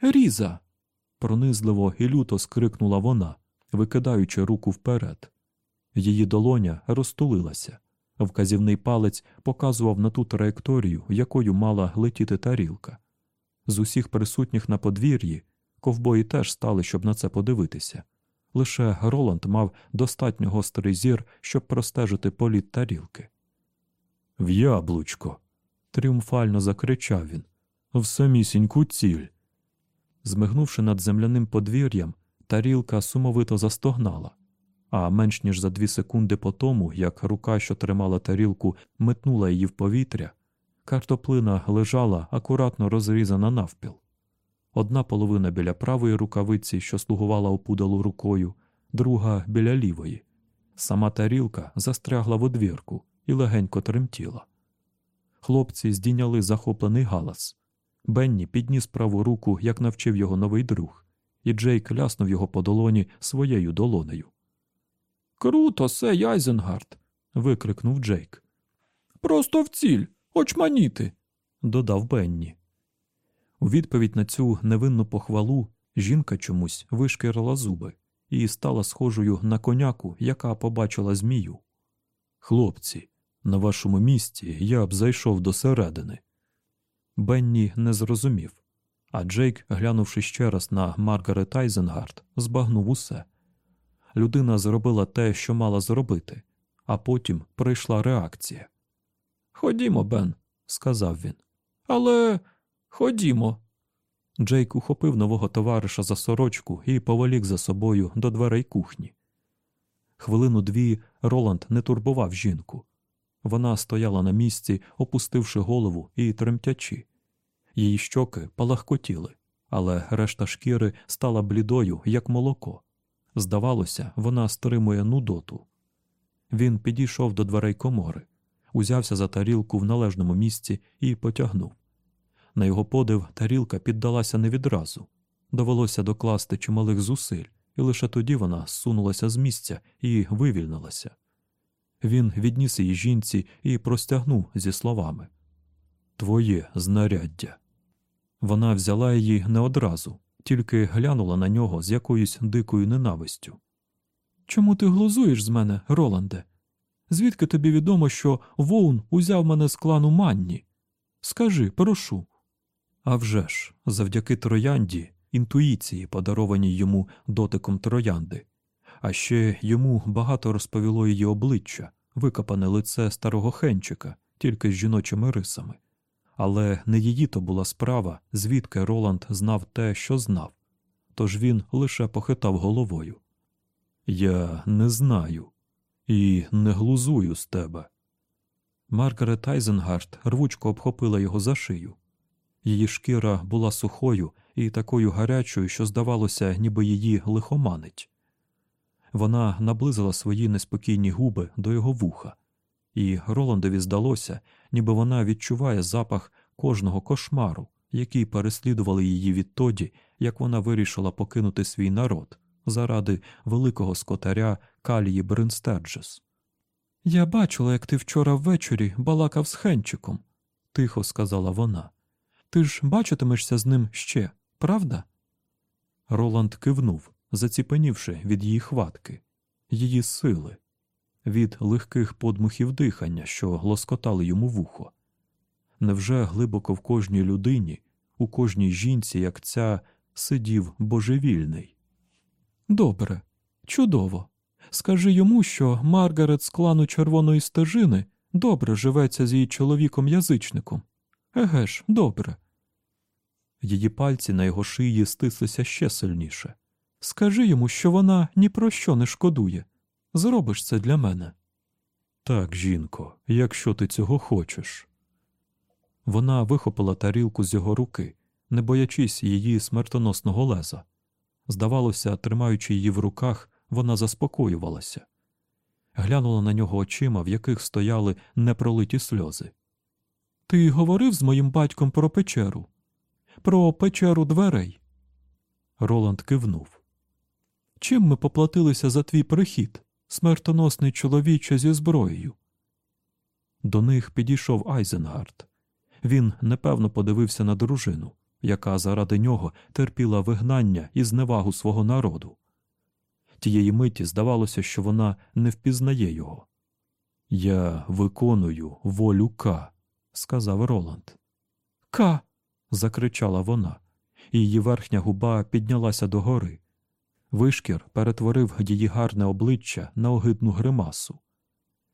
Різа. пронизливо і люто скрикнула вона, викидаючи руку вперед. Її долоня розтулилася. Вказівний палець показував на ту траєкторію, якою мала летіти тарілка. З усіх присутніх на подвір'ї ковбої теж стали, щоб на це подивитися. Лише Роланд мав достатньо гострий зір, щоб простежити політ тарілки. В яблучко. тріумфально закричав він. В самісіньку ціль. Змигнувши над земляним подвір'ям, тарілка сумовито застогнала, а менш ніж за дві секунди по тому, як рука, що тримала тарілку, метнула її в повітря, картоплина лежала акуратно розрізана навпіл. Одна половина біля правої рукавиці, що слугувала опудалу рукою, друга біля лівої. Сама тарілка застрягла в одвірку і легенько тремтіла. Хлопці здійняли захоплений галас. Бенні підніс праву руку, як навчив його новий друг, і Джейк ляснув його по долоні своєю долонею. Круто, сей Айзенгард. викрикнув Джейк. Просто в ціль, очманіти. додав Бенні. У відповідь на цю невинну похвалу жінка чомусь вишкірила зуби і стала схожою на коняку, яка побачила змію. Хлопці, на вашому місці я б зайшов до середини. Бенні не зрозумів, а Джейк, глянувши ще раз на Маргарет Айзенгард, збагнув усе. Людина зробила те, що мала зробити, а потім прийшла реакція. Ходімо, Бен, сказав він. Але ходімо. Джейк ухопив нового товариша за сорочку і поволік за собою до дверей кухні. Хвилину дві Роланд не турбував жінку. Вона стояла на місці, опустивши голову і тремтячи. Її щоки палахкотіли, але решта шкіри стала блідою, як молоко. Здавалося, вона стримує нудоту. Він підійшов до дверей комори, узявся за тарілку в належному місці і потягнув. На його подив тарілка піддалася не відразу. Довелося докласти чималих зусиль, і лише тоді вона зсунулася з місця і вивільнилася. Він відніс її жінці і простягнув зі словами Твоє знаряддя. Вона взяла її не одразу, тільки глянула на нього з якоюсь дикою ненавистю. Чому ти глузуєш з мене, Роланде? Звідки тобі відомо, що Воун узяв мене з клану Манні? Скажи, прошу. А вже ж, завдяки троянді, інтуїції, подарованій йому дотиком троянди, а ще йому багато розповіло її обличчя, викопане лице старого хенчика, тільки з жіночими рисами. Але не її то була справа, звідки Роланд знав те, що знав, тож він лише похитав головою. Я не знаю і не глузую з тебе. Маргарет Айзенгард рвучко обхопила його за шию. Її шкіра була сухою і такою гарячою, що, здавалося, ніби її лихоманить. Вона наблизила свої неспокійні губи до його вуха, і Роландові здалося, ніби вона відчуває запах кожного кошмару, який переслідували її відтоді, як вона вирішила покинути свій народ заради великого скотаря Калії Бринстерджес. Я бачила, як ти вчора ввечері балакав з Хенчиком, тихо сказала вона. Ти ж бачитимешся з ним ще, правда? Роланд кивнув, заціпенівши від її хватки, її сили, від легких подмухів дихання, що лоскотали йому вухо. Невже глибоко в кожній людині, у кожній жінці, як ця, сидів божевільний? Добре, чудово. Скажи йому, що Маргарет з клану червоної стежини добре живеться з її чоловіком язичником. Еге ж, добре. Її пальці на його шиї стислися ще сильніше. Скажи йому, що вона ні про що не шкодує. Зробиш це для мене. Так, жінко, якщо ти цього хочеш. Вона вихопила тарілку з його руки, не боячись її смертоносного леза. Здавалося, тримаючи її в руках, вона заспокоювалася. Глянула на нього очима, в яких стояли непролиті сльози. Ти говорив з моїм батьком про печеру, про печеру дверей. Роланд кивнув. Чим ми поплатилися за твій прихід, смертоносний чоловіче зі зброєю? До них підійшов Айзенгард. Він непевно подивився на дружину, яка заради нього терпіла вигнання і зневагу свого народу. Тієї миті здавалося, що вона не впізнає його. Я виконую волю К, сказав Роланд. К. закричала вона, і її верхня губа піднялася догори. Вишкір перетворив її гарне обличчя на огидну гримасу.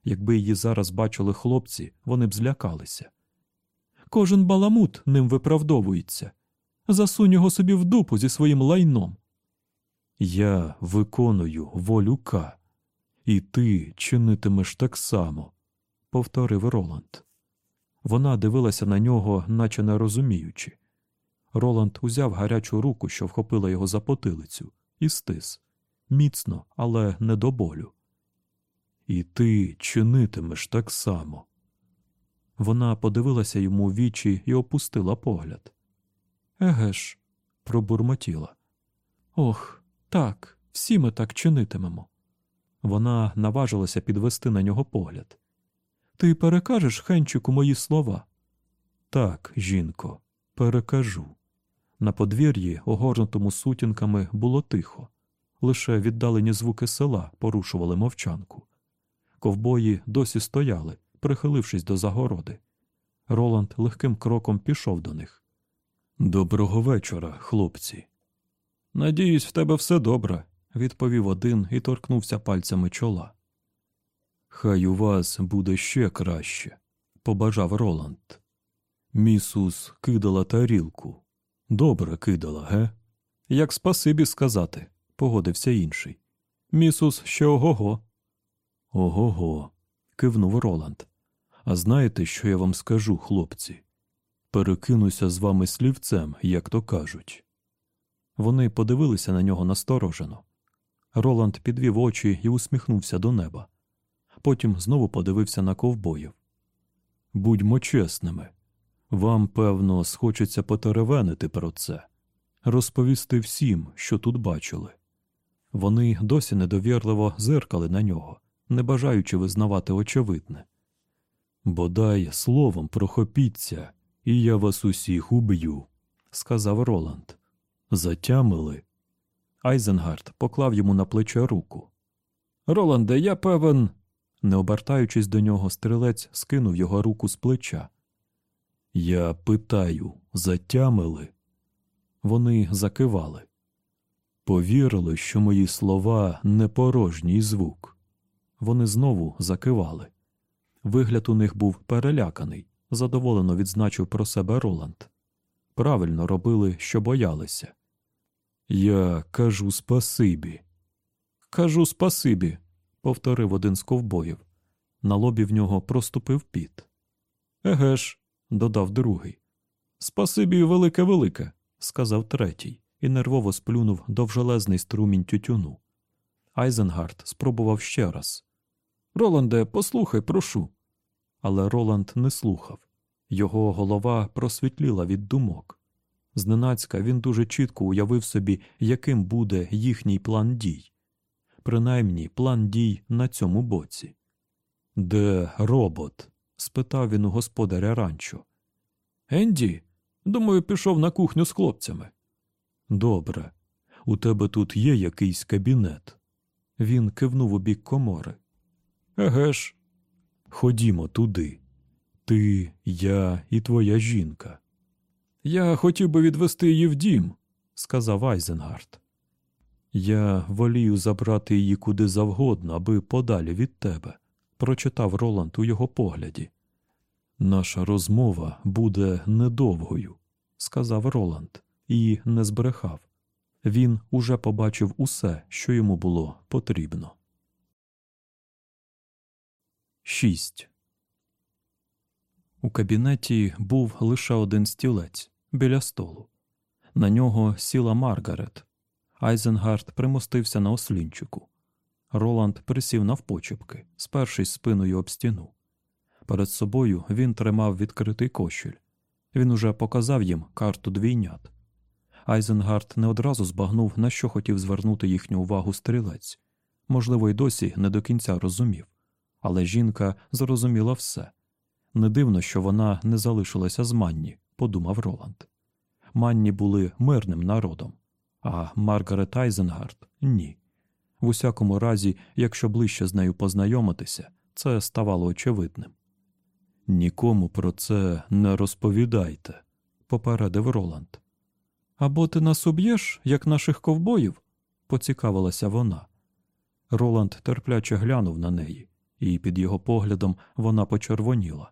Якби її зараз бачили хлопці, вони б злякалися. Кожен баламут ним виправдовується. Засунь його собі в дупу зі своїм лайном. Я виконую волю К, і ти чинитимеш так само, повторив Роланд. Вона дивилася на нього, наче не розуміючи. Роланд узяв гарячу руку, що вхопила його за потилицю, і стис міцно, але не до болю. І ти чинитимеш так само. Вона подивилася йому в вічі і опустила погляд. Еге ж, пробурмотіла. Ох, так, всі ми так чинитимемо. Вона наважилася підвести на нього погляд. Ти перекажеш Хенчику мої слова. Так, жінко, перекажу. На подвір'ї, огорнутому сутінками, було тихо. Лише віддалені звуки села порушували мовчанку. Ковбої досі стояли, прихилившись до загороди. Роланд легким кроком пішов до них. Доброго вечора, хлопці. Надіюсь, в тебе все добре, відповів один і торкнувся пальцями чола. Хай у вас буде ще краще, побажав Роланд. Місус кидала тарілку. Добре кидала, ге? Як спасибі сказати, погодився інший. Місус ще ого-го. Ого-го, кивнув Роланд. А знаєте, що я вам скажу, хлопці? Перекинуся з вами слівцем, як то кажуть. Вони подивилися на нього насторожено. Роланд підвів очі і усміхнувся до неба. Потім знову подивився на ковбоїв. Будьмо чесними. Вам, певно, схочеться потеревенити про це, розповісти всім, що тут бачили. Вони досі недовірливо зиркали на нього, не бажаючи визнавати очевидне. Бодай словом прохопіться, і я вас усіх уб'ю, сказав Роланд. Затямили. Айзенгард поклав йому на плече руку. Роланде, я певен. Не обертаючись до нього, стрілець скинув його руку з плеча. Я питаю, затямили? Вони закивали. Повірили, що мої слова не порожній звук. Вони знову закивали. Вигляд у них був переляканий, задоволено відзначив про себе Роланд. Правильно робили, що боялися. Я кажу спасибі. Кажу спасибі, повторив один з ковбоїв. На лобі в нього проступив піт. Еге ж, додав другий. Спасибі велике велике, сказав третій, і нервово сплюнув довжелезний струмінь тютюну. Айзенгард спробував ще раз. Роланде, послухай, прошу. Але Роланд не слухав. Його голова просвітліла від думок. Зненацька він дуже чітко уявив собі, яким буде їхній план дій. Принаймні, план дій на цьому боці. Де робот? Спитав він у господаря ранчо. Енді, думаю, пішов на кухню з хлопцями. Добре. У тебе тут є якийсь кабінет. Він кивнув у бік комори. Еге ж. Ходімо туди. Ти, я і твоя жінка. Я хотів би відвести її в дім, сказав Айзенгард. Я волію забрати її куди завгодно, аби подалі від тебе, прочитав Роланд у його погляді. Наша розмова буде недовгою, сказав Роланд, і не збрехав. Він уже побачив усе, що йому було потрібно. 6. У кабінеті був лише один стілець біля столу. На нього сіла Маргарет. Айзенгард примостився на ослінчику. Роланд присів навпочепки, спершись спиною об стіну. Перед собою він тримав відкритий кошель. Він уже показав їм карту двійнят. Айзенгард не одразу збагнув, на що хотів звернути їхню увагу стрілець. Можливо, й досі не до кінця розумів. Але жінка зрозуміла все. Не дивно, що вона не залишилася з Манні, подумав Роланд. Манні були мирним народом, а Маргарет Айзенгард ні. В усякому разі, якщо ближче з нею познайомитися, це ставало очевидним. Нікому про це не розповідайте, попередив Роланд. Або ти нас уб'єш, як наших ковбоїв? поцікавилася вона. Роланд терпляче глянув на неї, і під його поглядом вона почервоніла.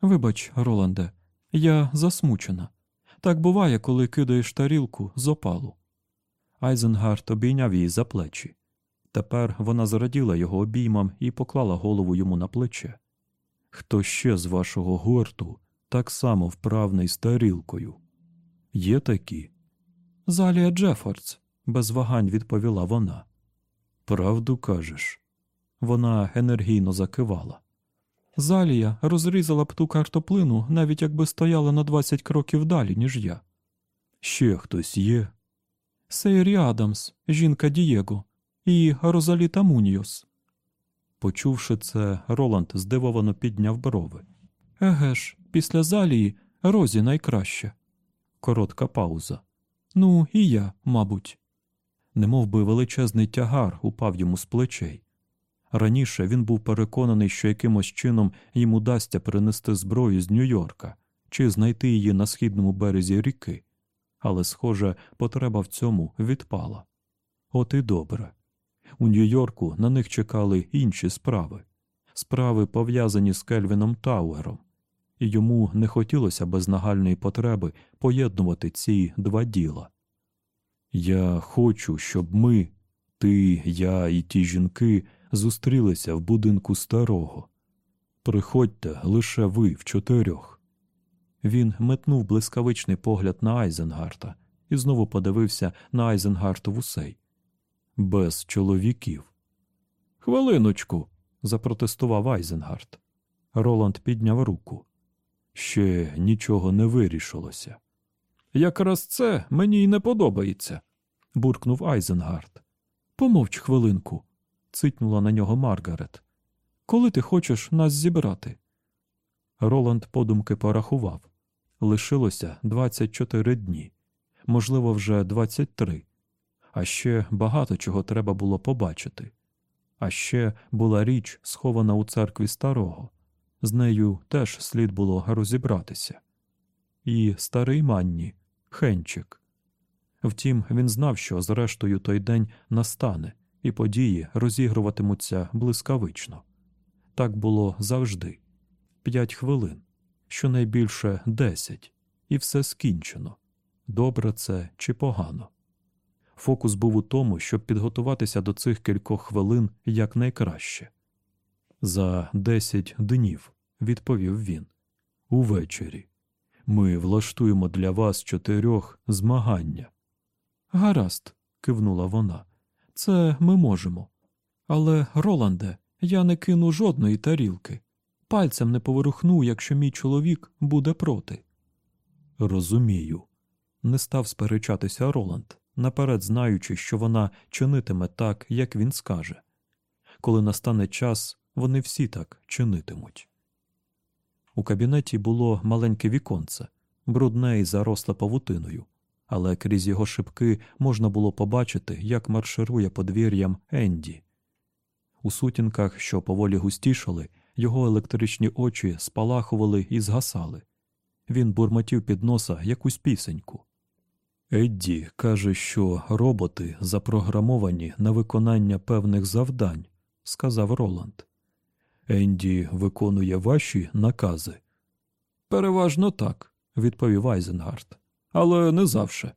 Вибач, Роланде, я засмучена. Так буває, коли кидаєш тарілку з опалу. Айзенгард обійняв її за плечі. Тепер вона зраділа його обіймам і поклала голову йому на плече. Хто ще з вашого гурту так само вправний з тарілкою? Є такі? Залія Джефордс, без вагань відповіла вона. Правду кажеш. Вона енергійно закивала. Залія розрізала б ту картоплину, навіть якби стояла на двадцять кроків далі, ніж я. Ще хтось є? Сейрі Адамс, жінка Дієго, і Розаліта Муньйос. Почувши це, Роланд здивовано підняв брови. Еге ж, Після залії Розі найкраще. Коротка пауза. Ну, і я, мабуть. Немов би величезний тягар упав йому з плечей. Раніше він був переконаний, що якимось чином їм удасться перенести зброю з Нью-Йорка чи знайти її на східному березі ріки, але, схоже, потреба в цьому відпала. От і добре. У Нью-Йорку на них чекали інші справи справи, пов'язані з Кельвіном Тауером, і йому не хотілося без нагальної потреби поєднувати ці два діла. Я хочу, щоб ми, ти, я і ті жінки зустрілися в будинку старого. Приходьте лише ви в чотирьох. Він метнув блискавичний погляд на Айзенгарта і знову подивився на Айзенгартову сей. Без чоловіків. Хвилиночку. запротестував Айзенгарт. Роланд підняв руку. Ще нічого не вирішилося. Якраз це мені й не подобається, буркнув Айзенгарт. Помовч хвилинку, цитнула на нього Маргарет. Коли ти хочеш нас зібрати? Роланд подумки порахував. Лишилося 24 дні, можливо, вже 23. А ще багато чого треба було побачити. А ще була річ, схована у церкві старого. З нею теж слід було розібратися. І старий Манні, Хенчик. Втім, він знав, що зрештою той день настане, і події розігруватимуться блискавично. Так було завжди п'ять хвилин, щонайбільше десять, і все скінчено. Добре це чи погано. Фокус був у тому, щоб підготуватися до цих кількох хвилин якнайкраще. За десять днів, відповів він. Увечері. Ми влаштуємо для вас чотирьох змагання. Гаразд, кивнула вона. Це ми можемо. Але, Роланде, я не кину жодної тарілки. Пальцем не поворухну, якщо мій чоловік буде проти. Розумію. Не став сперечатися Роланд, наперед знаючи, що вона чинитиме так, як він скаже. Коли настане час, вони всі так чинитимуть. У кабінеті було маленьке віконце, брудне і заросле павутиною, але крізь його шибки можна було побачити, як марширує подвір'ям Енді. У сутінках, що поволі густішали, його електричні очі спалахували і згасали. Він бурмотів під носа якусь пісеньку. Едді каже, що роботи запрограмовані на виконання певних завдань, сказав Роланд. Енді виконує ваші накази. Переважно так, відповів Айзенгард. Але не завше.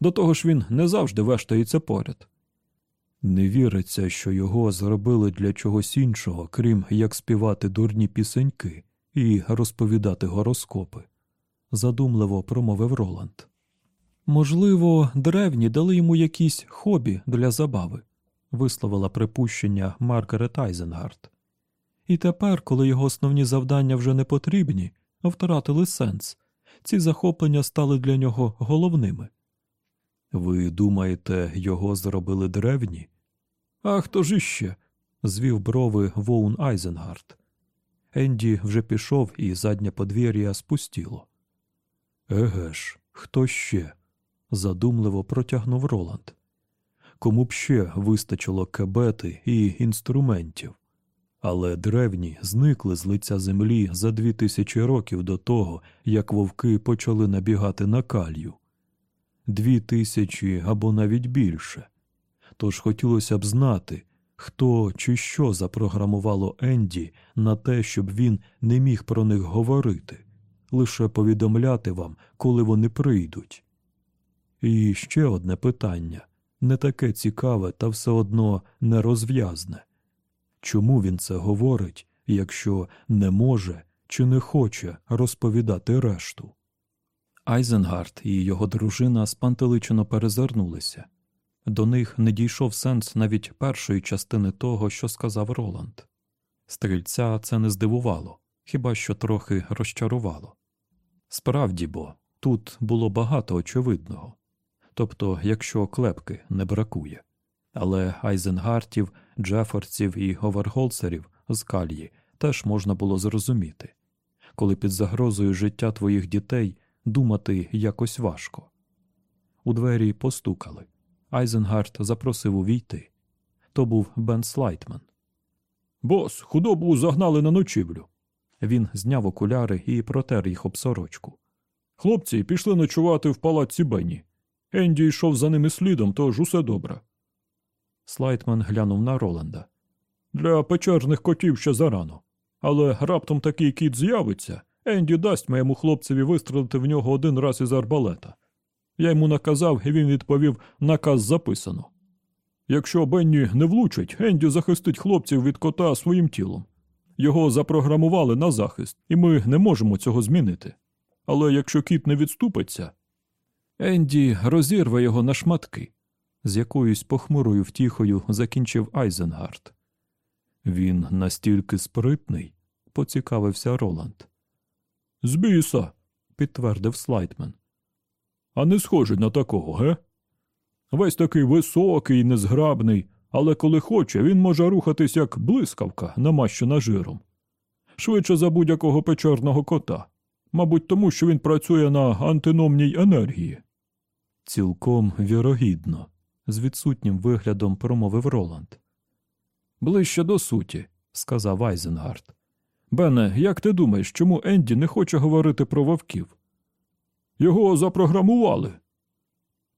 До того ж він не завжди вештається поряд. Не віриться, що його зробили для чогось іншого, крім як співати дурні пісеньки і розповідати гороскопи, задумливо промовив Роланд. Можливо, древні дали йому якісь хобі для забави, висловила припущення Маргарет Айзенгард. І тепер, коли його основні завдання вже не потрібні, втратили сенс, ці захоплення стали для нього головними. Ви думаєте, його зробили древні? А хто ж іще? звів брови Воун Айзенгард. Енді вже пішов, і заднє подвір'я спустіло. Еге ж, хто ще? задумливо протягнув Роланд. Кому б ще вистачило кебети і інструментів, але древні зникли з лиця землі за дві тисячі років до того, як вовки почали набігати на калью. Дві тисячі або навіть більше. Тож хотілося б знати, хто чи що запрограмувало Енді на те, щоб він не міг про них говорити, лише повідомляти вам, коли вони прийдуть. І ще одне питання не таке цікаве та все одно нерозв'язне. Чому він це говорить, якщо не може чи не хоче розповідати решту? Айзенгард і його дружина спантеличено перезирнулися. До них не дійшов сенс навіть першої частини того, що сказав Роланд. Стрільця це не здивувало, хіба що трохи розчарувало. Справді бо, тут було багато очевидного тобто, якщо клепки не бракує. Але Айзенгартів, Джефорців і Оверголцерів з кальї теж можна було зрозуміти. коли під загрозою життя твоїх дітей думати якось важко. У двері постукали. Айзенгард запросив увійти. То був Бен Слайтман. Бос, худобу загнали на ночівлю. Він зняв окуляри і протер їх об сорочку. Хлопці пішли ночувати в палаці Бенні. Енді йшов за ними слідом, тож усе добре. Слайтман глянув на Роланда. Для печерних котів ще зарано. Але раптом такий кіт з'явиться, Енді дасть моєму хлопцеві вистрелити в нього один раз із арбалета. Я йому наказав, і він відповів наказ записано. Якщо Бенні не влучить, Енді захистить хлопців від кота своїм тілом. Його запрограмували на захист, і ми не можемо цього змінити. Але якщо кіт не відступиться, Енді розірве його на шматки, з якоюсь похмурою втіхою закінчив Айзенгард. Він настільки спритний, поцікавився Роланд. з біса, Підтвердив Слайтмен. А не схожий на такого, ге? Весь такий високий і незграбний, але коли хоче, він може рухатись як блискавка, намащена жиром. Швидше за будь-якого печерного кота. Мабуть, тому що він працює на антиномній енергії. Цілком вірогідно, з відсутнім виглядом промовив Роланд. Ближче до суті, сказав Айзенгард. Бене, як ти думаєш, чому Енді не хоче говорити про вовків? Його запрограмували.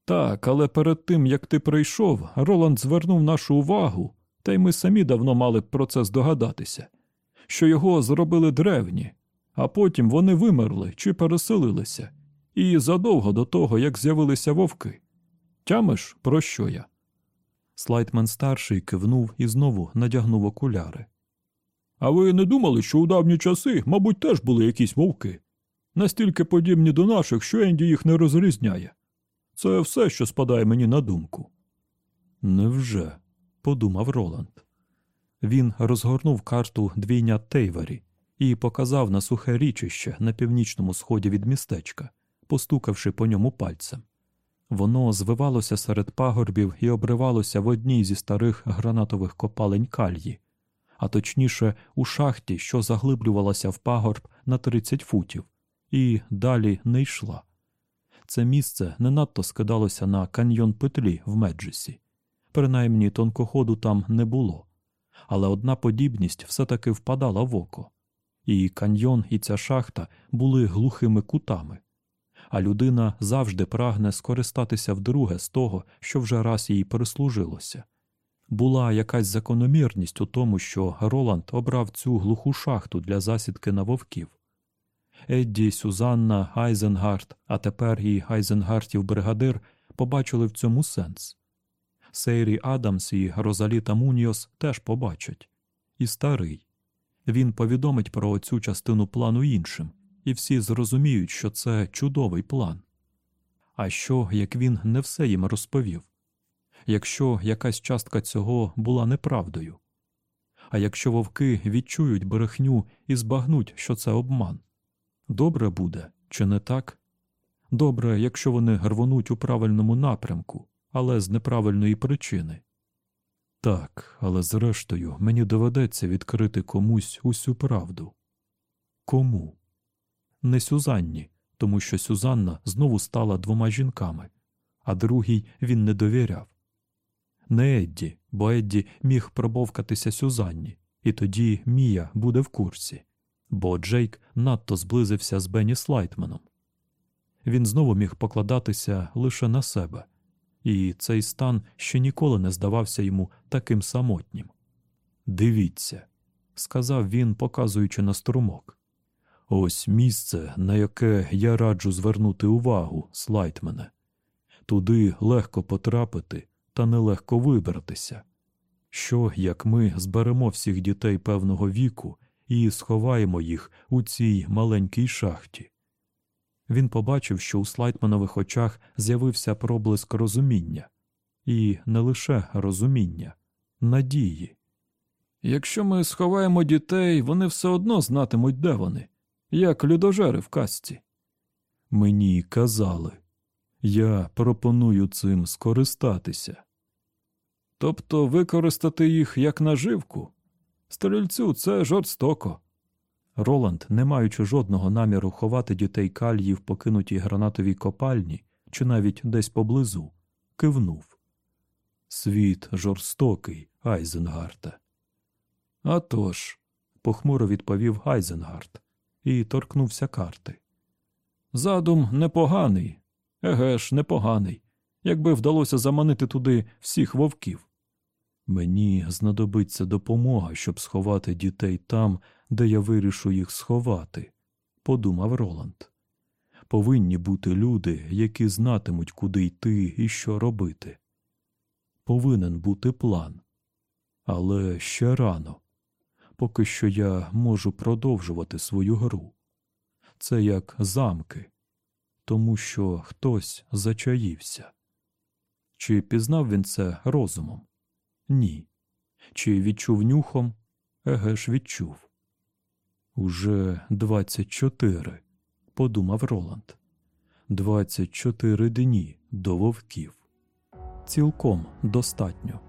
Так, але перед тим як ти прийшов, Роланд звернув нашу увагу, та й ми самі давно мали б про це здогадатися, що його зробили древні, а потім вони вимерли чи переселилися, і задовго до того, як з'явилися вовки. Тямиш, про що я? Слайтман старший кивнув і знову надягнув окуляри. А ви не думали, що у давні часи, мабуть, теж були якісь вовки? Настільки подібні до наших, що Енді їх не розрізняє. Це все, що спадає мені на думку. Невже? подумав Роланд. Він розгорнув карту двійня Тейвері і показав на сухе річище на північному сході від містечка, постукавши по ньому пальцем. Воно звивалося серед пагорбів і обривалося в одній зі старих гранатових копалень кальї, а точніше, у шахті, що заглиблювалася в пагорб на 30 футів, і далі не йшла. Це місце не надто скидалося на каньйон петлі в Меджесі. Принаймні тонкоходу там не було. Але одна подібність все-таки впадала в око. І каньйон, і ця шахта були глухими кутами. А людина завжди прагне скористатися вдруге з того, що вже раз їй прислужилося. Була якась закономірність у тому, що Роланд обрав цю глуху шахту для засідки на вовків. Едді, Сюзанна, Айзенгард, а тепер і Айзенгартів бригадир побачили в цьому сенс. Сейрі Адамс і Розаліта Муньйос теж побачать. І старий. Він повідомить про цю частину плану іншим, і всі зрозуміють, що це чудовий план. А що, як він не все їм розповів? Якщо якась частка цього була неправдою? А якщо вовки відчують брехню і збагнуть, що це обман? Добре буде, чи не так? Добре, якщо вони рвонуть у правильному напрямку, але з неправильної причини. Так, але зрештою мені доведеться відкрити комусь усю правду. Кому? Не Сюзанні, тому що Сюзанна знову стала двома жінками, а другій він не довіряв. Не Едді, бо Едді міг пробовкатися Сюзанні, і тоді Мія буде в курсі бо Джейк надто зблизився з Бенні Слайтманом. Він знову міг покладатися лише на себе, і цей стан ще ніколи не здавався йому таким самотнім. Дивіться, сказав він, показуючи на струмок. Ось місце, на яке я раджу звернути увагу, Слайтмене. Туди легко потрапити та нелегко вибратися. Що, як ми зберемо всіх дітей певного віку і сховаємо їх у цій маленькій шахті. Він побачив, що у Слайтманових очах з'явився проблиск розуміння, і не лише розуміння, надії. Якщо ми сховаємо дітей, вони все одно знатимуть, де вони, як людожери в казці. Мені казали, я пропоную цим скористатися. Тобто використати їх як наживку? Стрільцю це жорстоко. Роланд, не маючи жодного наміру ховати дітей кальї в покинутій гранатовій копальні чи навіть десь поблизу, кивнув. Світ жорстокий, Айзенгарте. «А тож», – похмуро відповів Айзенгард і торкнувся карти. Задум непоганий. Еге ж, непоганий. Якби вдалося заманити туди всіх вовків. Мені знадобиться допомога, щоб сховати дітей там, де я вирішу їх сховати, подумав Роланд. Повинні бути люди, які знатимуть, куди йти і що робити. Повинен бути план. Але ще рано. Поки що я можу продовжувати свою гру. Це як замки, тому що хтось зачаївся. Чи пізнав він це розумом? Ні. Чи відчув нюхом? Еге ж відчув. Уже двадцять чотири, подумав Роланд. Двадцять чотири дні до вовків. Цілком достатньо.